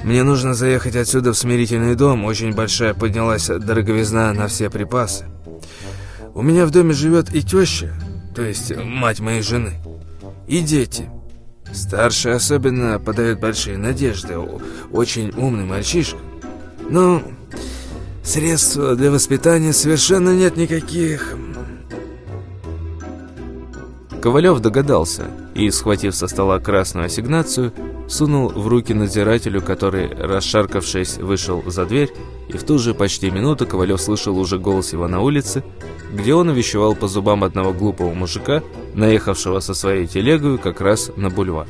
Мне нужно заехать отсюда в смирительный дом, очень большая поднялась дороговизна на все припасы. У меня в доме живет и теща, то есть мать моей жены, и дети». Старший особенно подает большие надежды. Очень умный мальчишка. Но средств для воспитания совершенно нет никаких. Ковалев догадался и, схватив со стола красную ассигнацию, сунул в руки надзирателю, который, расшаркавшись, вышел за дверь, и в ту же почти минуту Ковалев слышал уже голос его на улице, где он увещевал по зубам одного глупого мужика, наехавшего со своей телегой как раз на бульвар.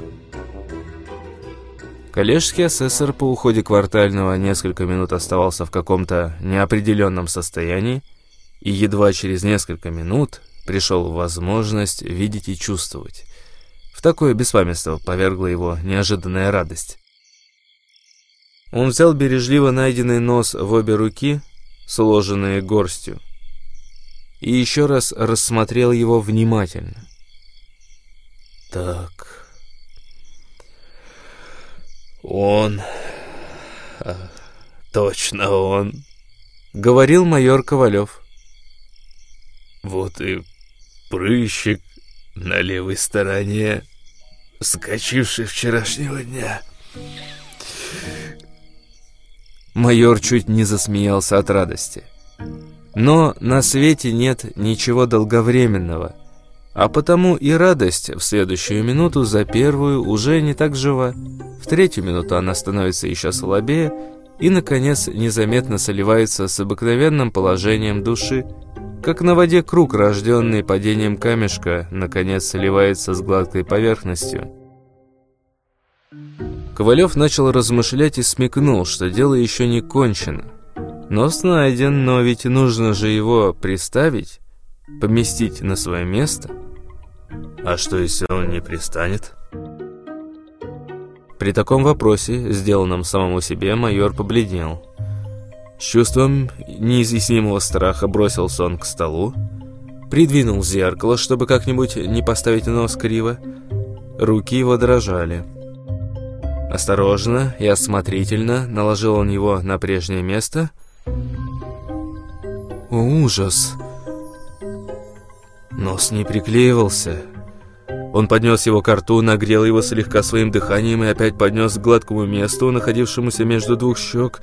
Коллежский асессор по уходе квартального несколько минут оставался в каком-то неопределенном состоянии, и едва через несколько минут пришел возможность видеть и чувствовать. В такое беспамятство повергла его неожиданная радость. Он взял бережливо найденный нос в обе руки, сложенные горстью, и еще раз рассмотрел его внимательно. «Так, он... А, точно он», — говорил майор Ковалев. «Вот и прыщик на левой стороне, скачивший вчерашнего дня». Майор чуть не засмеялся от радости. Но на свете нет ничего долговременного, а потому и радость в следующую минуту за первую уже не так жива. В третью минуту она становится еще слабее и, наконец, незаметно соливается с обыкновенным положением души, как на воде круг, рожденный падением камешка, наконец сливается с гладкой поверхностью. Ковалев начал размышлять и смекнул, что дело еще не кончено. Нос найден, но ведь нужно же его приставить, поместить на свое место. А что, если он не пристанет? При таком вопросе, сделанном самому себе, майор побледнел. С чувством неизъяснимого страха бросился он к столу, придвинул зеркало, чтобы как-нибудь не поставить нос криво. Руки его дрожали. Осторожно и осмотрительно наложил он его на прежнее место. Ужас! Нос не приклеивался. Он поднес его к рту, нагрел его слегка своим дыханием и опять поднес к гладкому месту, находившемуся между двух щек.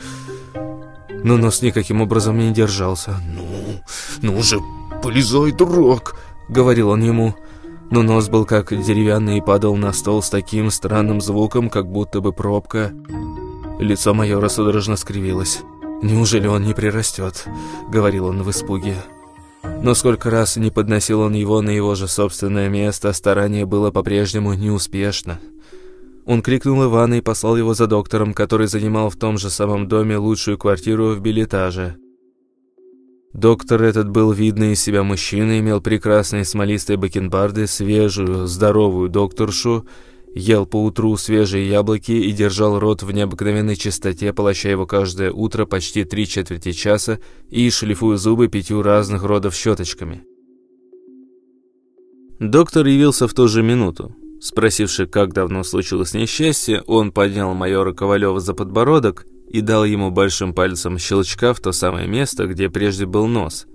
Но нос никаким образом не держался. «Ну, ну же, полезай, дурак!» — говорил он ему. Но нос был как деревянный и падал на стол с таким странным звуком, как будто бы пробка. Лицо майора судорожно скривилось. «Неужели он не прирастет?» — говорил он в испуге. Но сколько раз не подносил он его на его же собственное место, старание было по-прежнему неуспешно. Он крикнул Ивана и послал его за доктором, который занимал в том же самом доме лучшую квартиру в билетаже. Доктор этот был видный из себя мужчина, имел прекрасные смолистые бакенбарды, свежую, здоровую докторшу, ел поутру свежие яблоки и держал рот в необыкновенной чистоте, полощая его каждое утро почти три четверти часа и шлифуя зубы пятью разных родов щеточками. Доктор явился в ту же минуту. Спросивши, как давно случилось несчастье, он поднял майора Ковалева за подбородок и дал ему большим пальцем щелчка в то самое место, где прежде был нос.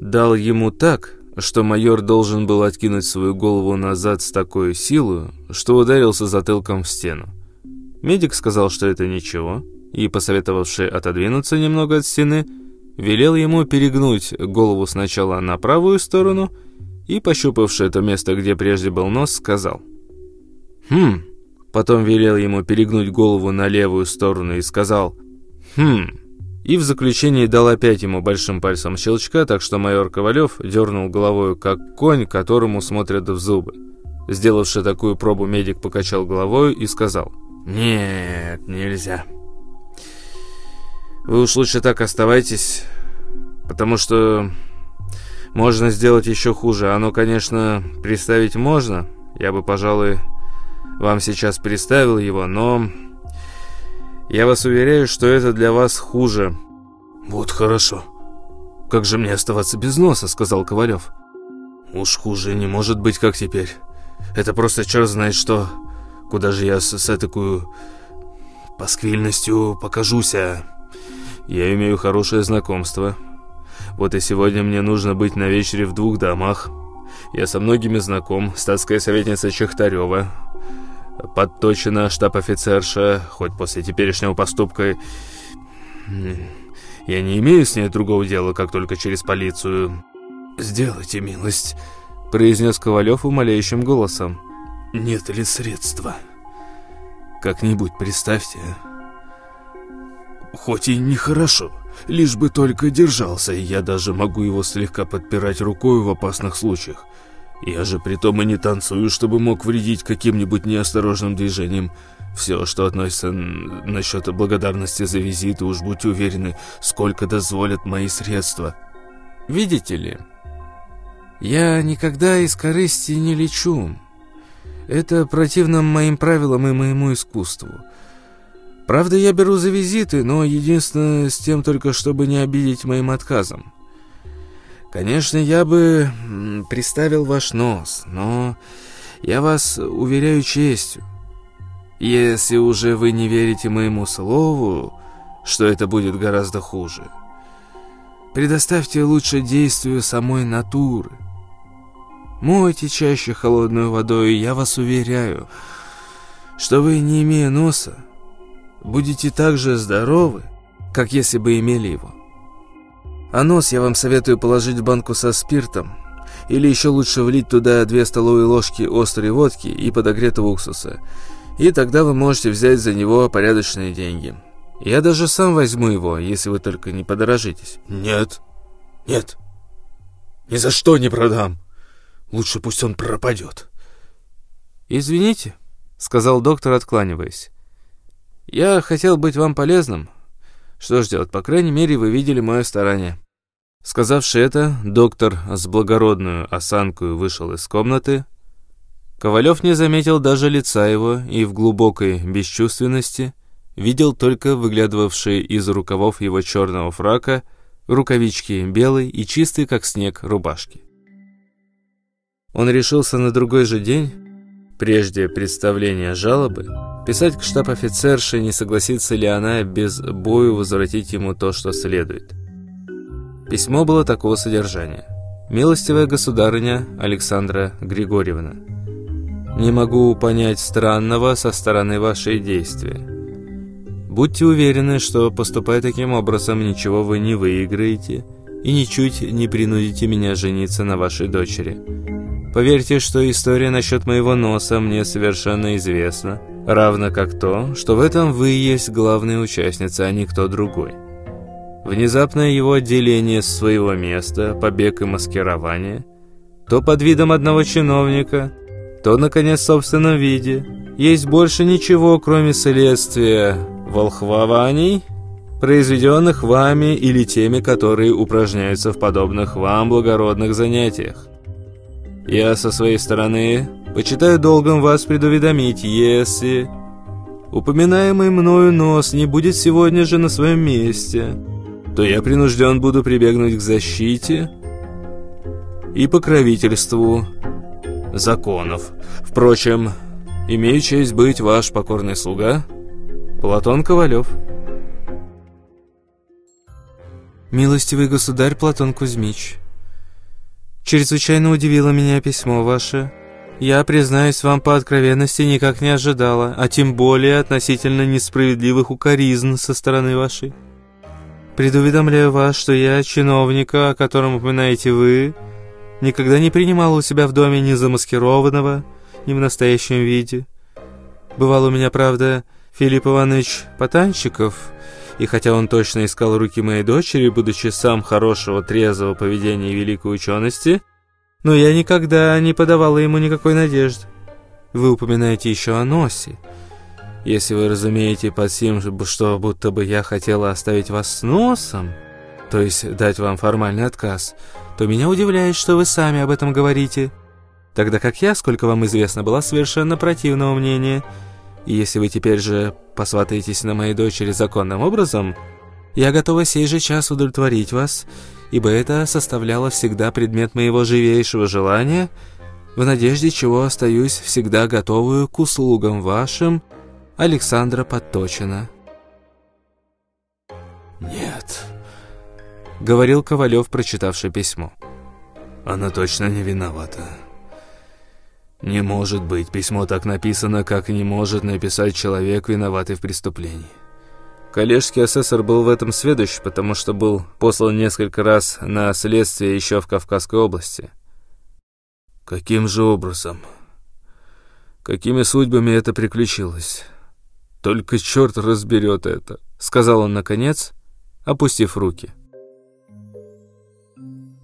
Дал ему так, что майор должен был откинуть свою голову назад с такой силой, что ударился затылком в стену. Медик сказал, что это ничего, и, посоветовавший отодвинуться немного от стены, велел ему перегнуть голову сначала на правую сторону и, пощупавши это место, где прежде был нос, сказал «Хм». Потом велел ему перегнуть голову на левую сторону и сказал «Хм». И в заключении дал опять ему большим пальцем щелчка, так что майор Ковалев дернул головой, как конь, которому смотрят в зубы. Сделавши такую пробу, медик покачал головой и сказал «Нет, нельзя. Вы уж лучше так оставайтесь, потому что можно сделать еще хуже. Оно, конечно, представить можно. Я бы, пожалуй, вам сейчас представил его, но... Я вас уверяю, что это для вас хуже». «Вот хорошо. Как же мне оставаться без носа?» — сказал Ковалев. «Уж хуже не может быть, как теперь. Это просто черт знает что. Куда же я с, с этакую пасквильностью покажуся?» «Я имею хорошее знакомство. Вот и сегодня мне нужно быть на вечере в двух домах. Я со многими знаком. Статская советница Чехтарева, подточена штаб-офицерша, хоть после теперешнего поступка... Я не имею с ней другого дела, как только через полицию. «Сделайте милость», — произнес Ковалев умоляющим голосом. «Нет ли средства? Как-нибудь представьте». «Хоть и нехорошо, лишь бы только держался, я даже могу его слегка подпирать рукой в опасных случаях. Я же притом и не танцую, чтобы мог вредить каким-нибудь неосторожным движением. Все, что относится насчет благодарности за визит, уж будьте уверены, сколько дозволят мои средства. Видите ли, я никогда из корысти не лечу. Это противно моим правилам и моему искусству. Правда, я беру за визиты, но единственное с тем только, чтобы не обидеть моим отказом. Конечно, я бы приставил ваш нос, но я вас уверяю честью. Если уже вы не верите моему слову, что это будет гораздо хуже, предоставьте лучше действию самой натуры. Мойте чаще холодной водой, я вас уверяю, что вы, не имея носа, будете так же здоровы, как если бы имели его. А нос я вам советую положить в банку со спиртом, или еще лучше влить туда две столовые ложки острой водки и подогретого уксуса. И тогда вы можете взять за него порядочные деньги. Я даже сам возьму его, если вы только не подорожитесь. Нет, нет, Ни за что не продам. Лучше пусть он пропадет. «Извините», — сказал доктор, откланиваясь. «Я хотел быть вам полезным. Что ж делать, по крайней мере, вы видели мое старание». Сказавши это, доктор с благородную осанкой вышел из комнаты. Ковалев не заметил даже лица его и в глубокой бесчувственности видел только выглядывавшие из рукавов его черного фрака рукавички белой и чистые, как снег, рубашки. Он решился на другой же день, прежде представления жалобы, писать к штаб-офицерше, не согласится ли она без бою возвратить ему то, что следует. Письмо было такого содержания. «Милостивая государыня Александра Григорьевна, не могу понять странного со стороны вашей действия. Будьте уверены, что, поступая таким образом, ничего вы не выиграете и ничуть не принудите меня жениться на вашей дочери. Поверьте, что история насчет моего носа мне совершенно известна, равно как то, что в этом вы есть главная участница, а не кто другой». Внезапное его отделение с своего места, побег и маскирование, то под видом одного чиновника, то, наконец, в собственном виде. Есть больше ничего, кроме следствия волхвований, произведенных вами или теми, которые упражняются в подобных вам благородных занятиях. Я со своей стороны почитаю долгом вас предуведомить, если упоминаемый мною нос не будет сегодня же на своем месте» то я принужден буду прибегнуть к защите и покровительству законов. Впрочем, имею честь быть ваш покорный слуга, Платон Ковалев. Милостивый государь Платон Кузьмич, чрезвычайно удивило меня письмо ваше. Я, признаюсь вам по откровенности, никак не ожидала, а тем более относительно несправедливых укоризн со стороны вашей. Предуведомляю вас, что я, чиновника, о котором упоминаете вы, никогда не принимал у себя в доме ни замаскированного, ни в настоящем виде. Бывал у меня, правда, Филипп Иванович Потанчиков, и хотя он точно искал руки моей дочери, будучи сам хорошего, трезвого поведения и великой учености, но я никогда не подавала ему никакой надежды. Вы упоминаете еще о носе. Если вы разумеете под сим, что будто бы я хотела оставить вас с носом, то есть дать вам формальный отказ, то меня удивляет, что вы сами об этом говорите. Тогда как я, сколько вам известно, была совершенно противного мнения. И если вы теперь же посватаетесь на моей дочери законным образом, я готова сей же час удовлетворить вас, ибо это составляло всегда предмет моего живейшего желания, в надежде чего остаюсь всегда готовую к услугам вашим, Александра Подточина. «Нет», — говорил Ковалев, прочитавший письмо. «Она точно не виновата. Не может быть, письмо так написано, как не может написать человек, виноватый в преступлении». Коллежский асессор был в этом сведущ, потому что был послан несколько раз на следствие еще в Кавказской области. Каким же образом? Какими судьбами это приключилось? «Только черт разберет это», — сказал он наконец, опустив руки.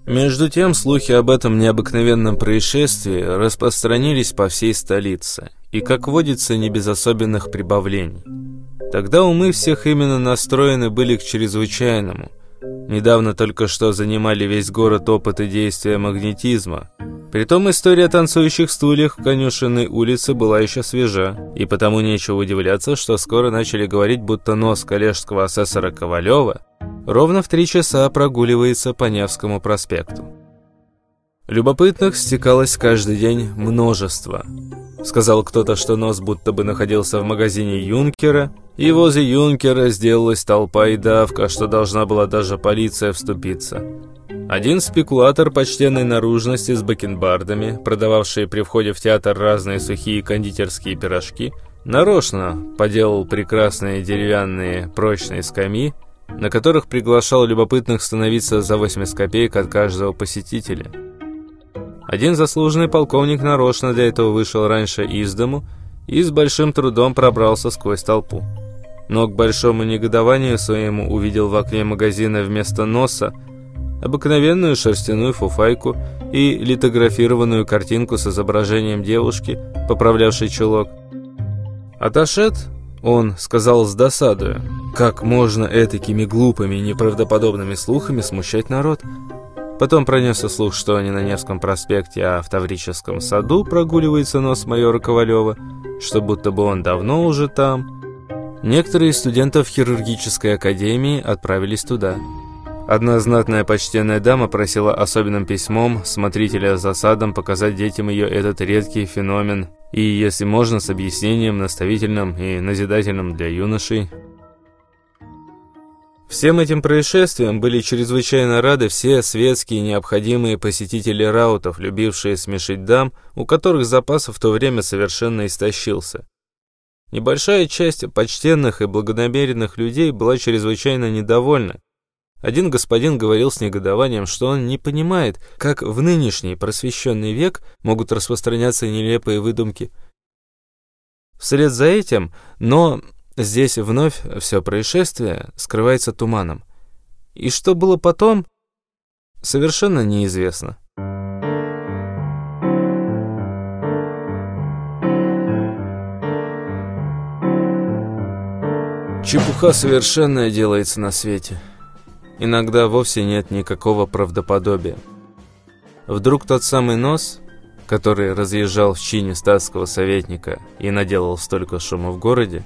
Между тем, слухи об этом необыкновенном происшествии распространились по всей столице, и, как водится, не без особенных прибавлений. Тогда умы всех именно настроены были к чрезвычайному. Недавно только что занимали весь город опыты действия магнетизма — Притом история о танцующих стульях в конюшенной улице была еще свежа, и потому нечего удивляться, что скоро начали говорить, будто нос коллежского асессора Ковалева ровно в три часа прогуливается по Невскому проспекту. Любопытных стекалось каждый день множество. Сказал кто-то, что нос будто бы находился в магазине Юнкера, и возле Юнкера сделалась толпа и давка, что должна была даже полиция вступиться. Один спекулятор почтенной наружности с бакенбардами, продававший при входе в театр разные сухие кондитерские пирожки, нарочно поделал прекрасные деревянные прочные скамьи, на которых приглашал любопытных становиться за 80 копеек от каждого посетителя. Один заслуженный полковник нарочно для этого вышел раньше из дому и с большим трудом пробрался сквозь толпу. Но к большому негодованию своему увидел в окне магазина вместо носа обыкновенную шерстяную фуфайку и литографированную картинку с изображением девушки, поправлявшей чулок. Аташет, он сказал с досадою, как можно этакими глупыми и неправдоподобными слухами смущать народ. Потом пронесся слух, что не на Невском проспекте, а в Таврическом саду прогуливается нос майора Ковалева, что будто бы он давно уже там. Некоторые из студентов хирургической академии отправились туда. Одна знатная почтенная дама просила особенным письмом смотрителя за садом показать детям ее этот редкий феномен, и, если можно, с объяснением наставительным и назидательным для юношей. Всем этим происшествиям были чрезвычайно рады все светские необходимые посетители раутов, любившие смешить дам, у которых запас в то время совершенно истощился. Небольшая часть почтенных и благонамеренных людей была чрезвычайно недовольна, один господин говорил с негодованием, что он не понимает, как в нынешний просвещенный век могут распространяться нелепые выдумки. Вслед за этим, но здесь вновь все происшествие скрывается туманом. И что было потом, совершенно неизвестно. Чепуха совершенная делается на свете. Иногда вовсе нет никакого правдоподобия. Вдруг тот самый нос, который разъезжал в чине статского советника и наделал столько шума в городе,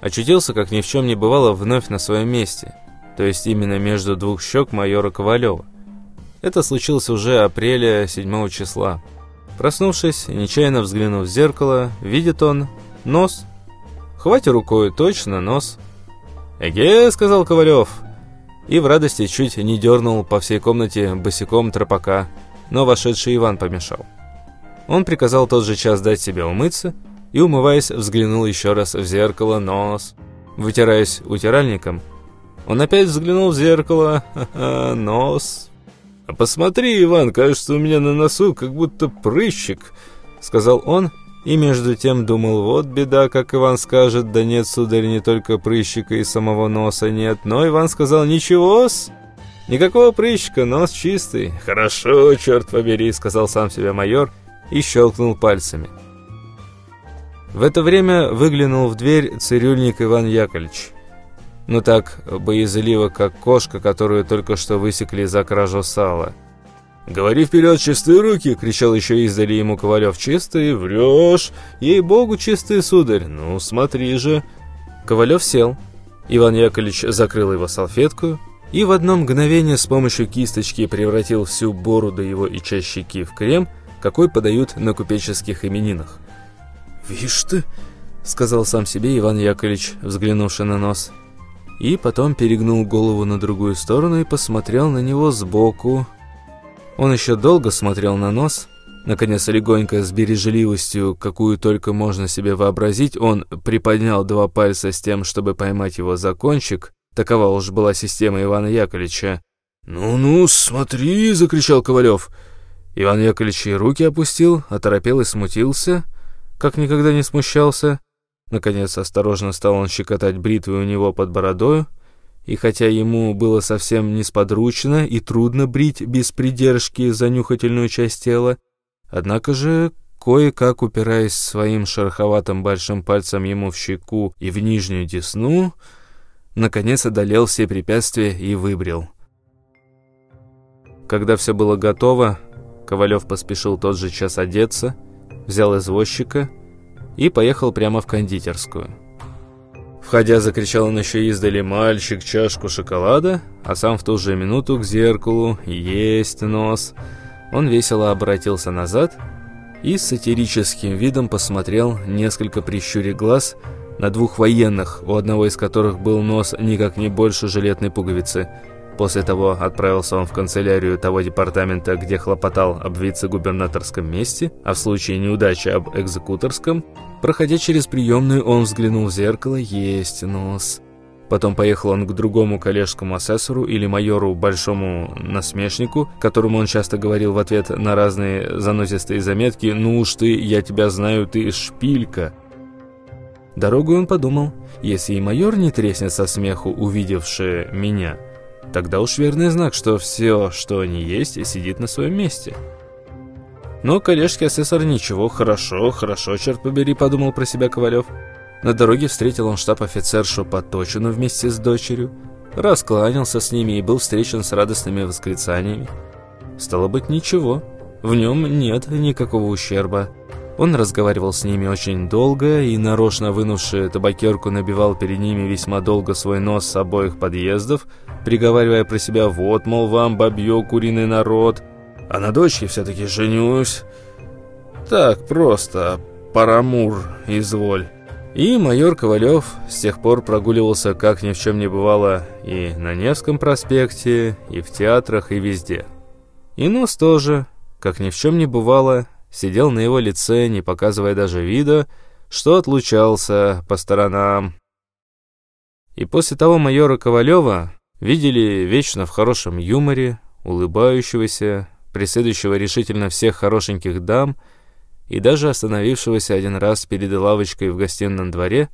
очутился, как ни в чем не бывало, вновь на своем месте, то есть именно между двух щек майора Ковалева. Это случилось уже апреля 7 числа. Проснувшись, нечаянно взглянув в зеркало, видит он нос. Хватит рукой, точно нос. «Эге», — сказал Ковалев, и в радости чуть не дернул по всей комнате босиком тропака, но вошедший Иван помешал. Он приказал тот же час дать себе умыться и, умываясь, взглянул еще раз в зеркало, нос. Вытираясь утиральником, он опять взглянул в зеркало, нос. «А посмотри, Иван, кажется, у меня на носу как будто прыщик», — сказал он, и между тем думал, вот беда, как Иван скажет, да нет, сударь, не только прыщика и самого носа нет. Но Иван сказал, ничего-с, никакого прыщика, нос чистый. Хорошо, черт побери, сказал сам себе майор и щелкнул пальцами. В это время выглянул в дверь цирюльник Иван Яковлевич. Ну так, боязливо, как кошка, которую только что высекли за кражу сала. «Говори вперед, чистые руки!» — кричал еще издали ему Ковалев. «Чистые? Врешь! Ей-богу, чистые, сударь! Ну, смотри же!» Ковалев сел. Иван Яковлевич закрыл его салфетку и в одно мгновение с помощью кисточки превратил всю бороду его и часть щеки в крем, какой подают на купеческих именинах. «Вишь ты!» — сказал сам себе Иван Яковлевич, взглянувши на нос. И потом перегнул голову на другую сторону и посмотрел на него сбоку, он еще долго смотрел на нос. Наконец, легонько, с бережливостью, какую только можно себе вообразить, он приподнял два пальца с тем, чтобы поймать его за кончик. Такова уж была система Ивана Яковлевича. «Ну-ну, смотри!» — закричал Ковалев. Иван Яковлевич и руки опустил, оторопел и смутился, как никогда не смущался. Наконец, осторожно стал он щекотать бритвой у него под бородою и хотя ему было совсем несподручно и трудно брить без придержки занюхательную часть тела, однако же, кое-как упираясь своим шероховатым большим пальцем ему в щеку и в нижнюю десну, наконец одолел все препятствия и выбрил. Когда все было готово, Ковалев поспешил тот же час одеться, взял извозчика и поехал прямо в кондитерскую. Входя, закричал он еще издали «Мальчик, чашку шоколада», а сам в ту же минуту к зеркалу «Есть нос». Он весело обратился назад и с сатирическим видом посмотрел, несколько прищурив глаз, на двух военных, у одного из которых был нос никак не больше жилетной пуговицы. После того отправился он в канцелярию того департамента, где хлопотал об вице-губернаторском месте, а в случае неудачи об экзекуторском – Проходя через приемную, он взглянул в зеркало, есть нос. Потом поехал он к другому коллежскому асессору или майору большому насмешнику, которому он часто говорил в ответ на разные заносистые заметки «Ну уж ты, я тебя знаю, ты шпилька». Дорогой он подумал, если и майор не треснет со смеху, увидевший меня, Тогда уж верный знак, что все, что они есть, сидит на своем месте. Но коллежский асессор ничего, хорошо, хорошо, черт побери, подумал про себя Ковалев. На дороге встретил он штаб-офицершу Поточину вместе с дочерью, раскланялся с ними и был встречен с радостными восклицаниями. Стало быть, ничего, в нем нет никакого ущерба. Он разговаривал с ними очень долго и, нарочно вынувши табакерку, набивал перед ними весьма долго свой нос с обоих подъездов, приговаривая про себя «Вот, мол, вам, бабье, куриный народ, а на дочке все-таки женюсь». Так просто, парамур, изволь. И майор Ковалев с тех пор прогуливался, как ни в чем не бывало, и на Невском проспекте, и в театрах, и везде. И нос тоже, как ни в чем не бывало, сидел на его лице, не показывая даже вида, что отлучался по сторонам. И после того майора Ковалева видели вечно в хорошем юморе, улыбающегося, преследующего решительно всех хорошеньких дам и даже остановившегося один раз перед лавочкой в гостином дворе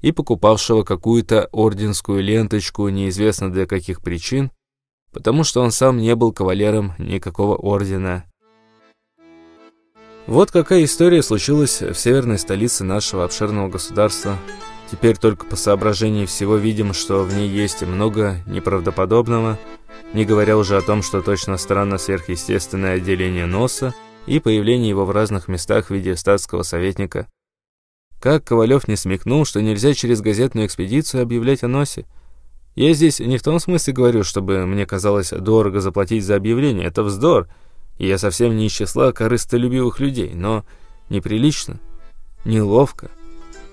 и покупавшего какую-то орденскую ленточку неизвестно для каких причин, потому что он сам не был кавалером никакого ордена. Вот какая история случилась в северной столице нашего обширного государства. Теперь только по соображении всего видим, что в ней есть много неправдоподобного, не говоря уже о том, что точно странно сверхъестественное отделение носа и появление его в разных местах в виде статского советника. Как Ковалев не смекнул, что нельзя через газетную экспедицию объявлять о носе. Я здесь не в том смысле говорю, чтобы мне казалось дорого заплатить за объявление, это вздор – и я совсем не из числа корыстолюбивых людей, но неприлично, неловко,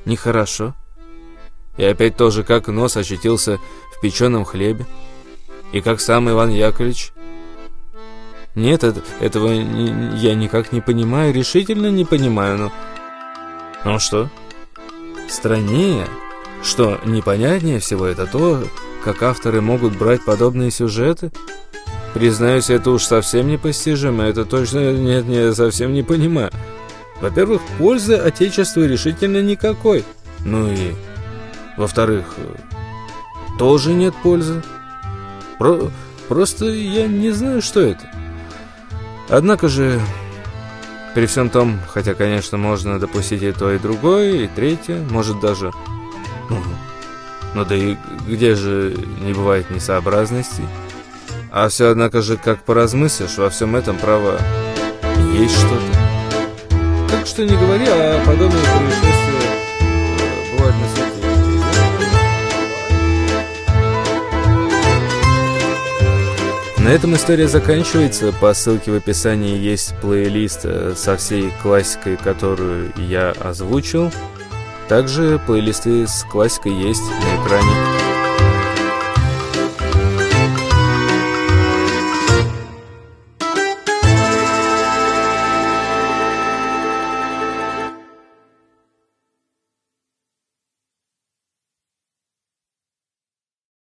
нехорошо. И опять тоже как нос ощутился в печеном хлебе, и как сам Иван Яковлевич. Нет, это, этого я никак не понимаю, решительно не понимаю, но... Ну что? Страннее, что непонятнее всего это то, как авторы могут брать подобные сюжеты, Признаюсь, это уж совсем непостижимо. Это точно нет, не совсем не понимаю. Во-первых, пользы Отечеству решительно никакой. Ну и, во-вторых, тоже нет пользы. Про просто я не знаю, что это. Однако же, при всем том, хотя, конечно, можно допустить и то, и другое, и третье, может даже... Ну, ну да и где же не бывает несообразностей? А все, однако же, как поразмыслишь, во всем этом, право, есть что-то. Как что не говори, а подобные происшествия На этом история заканчивается. По ссылке в описании есть плейлист э, со всей классикой, которую я озвучил. Также плейлисты с классикой есть на экране.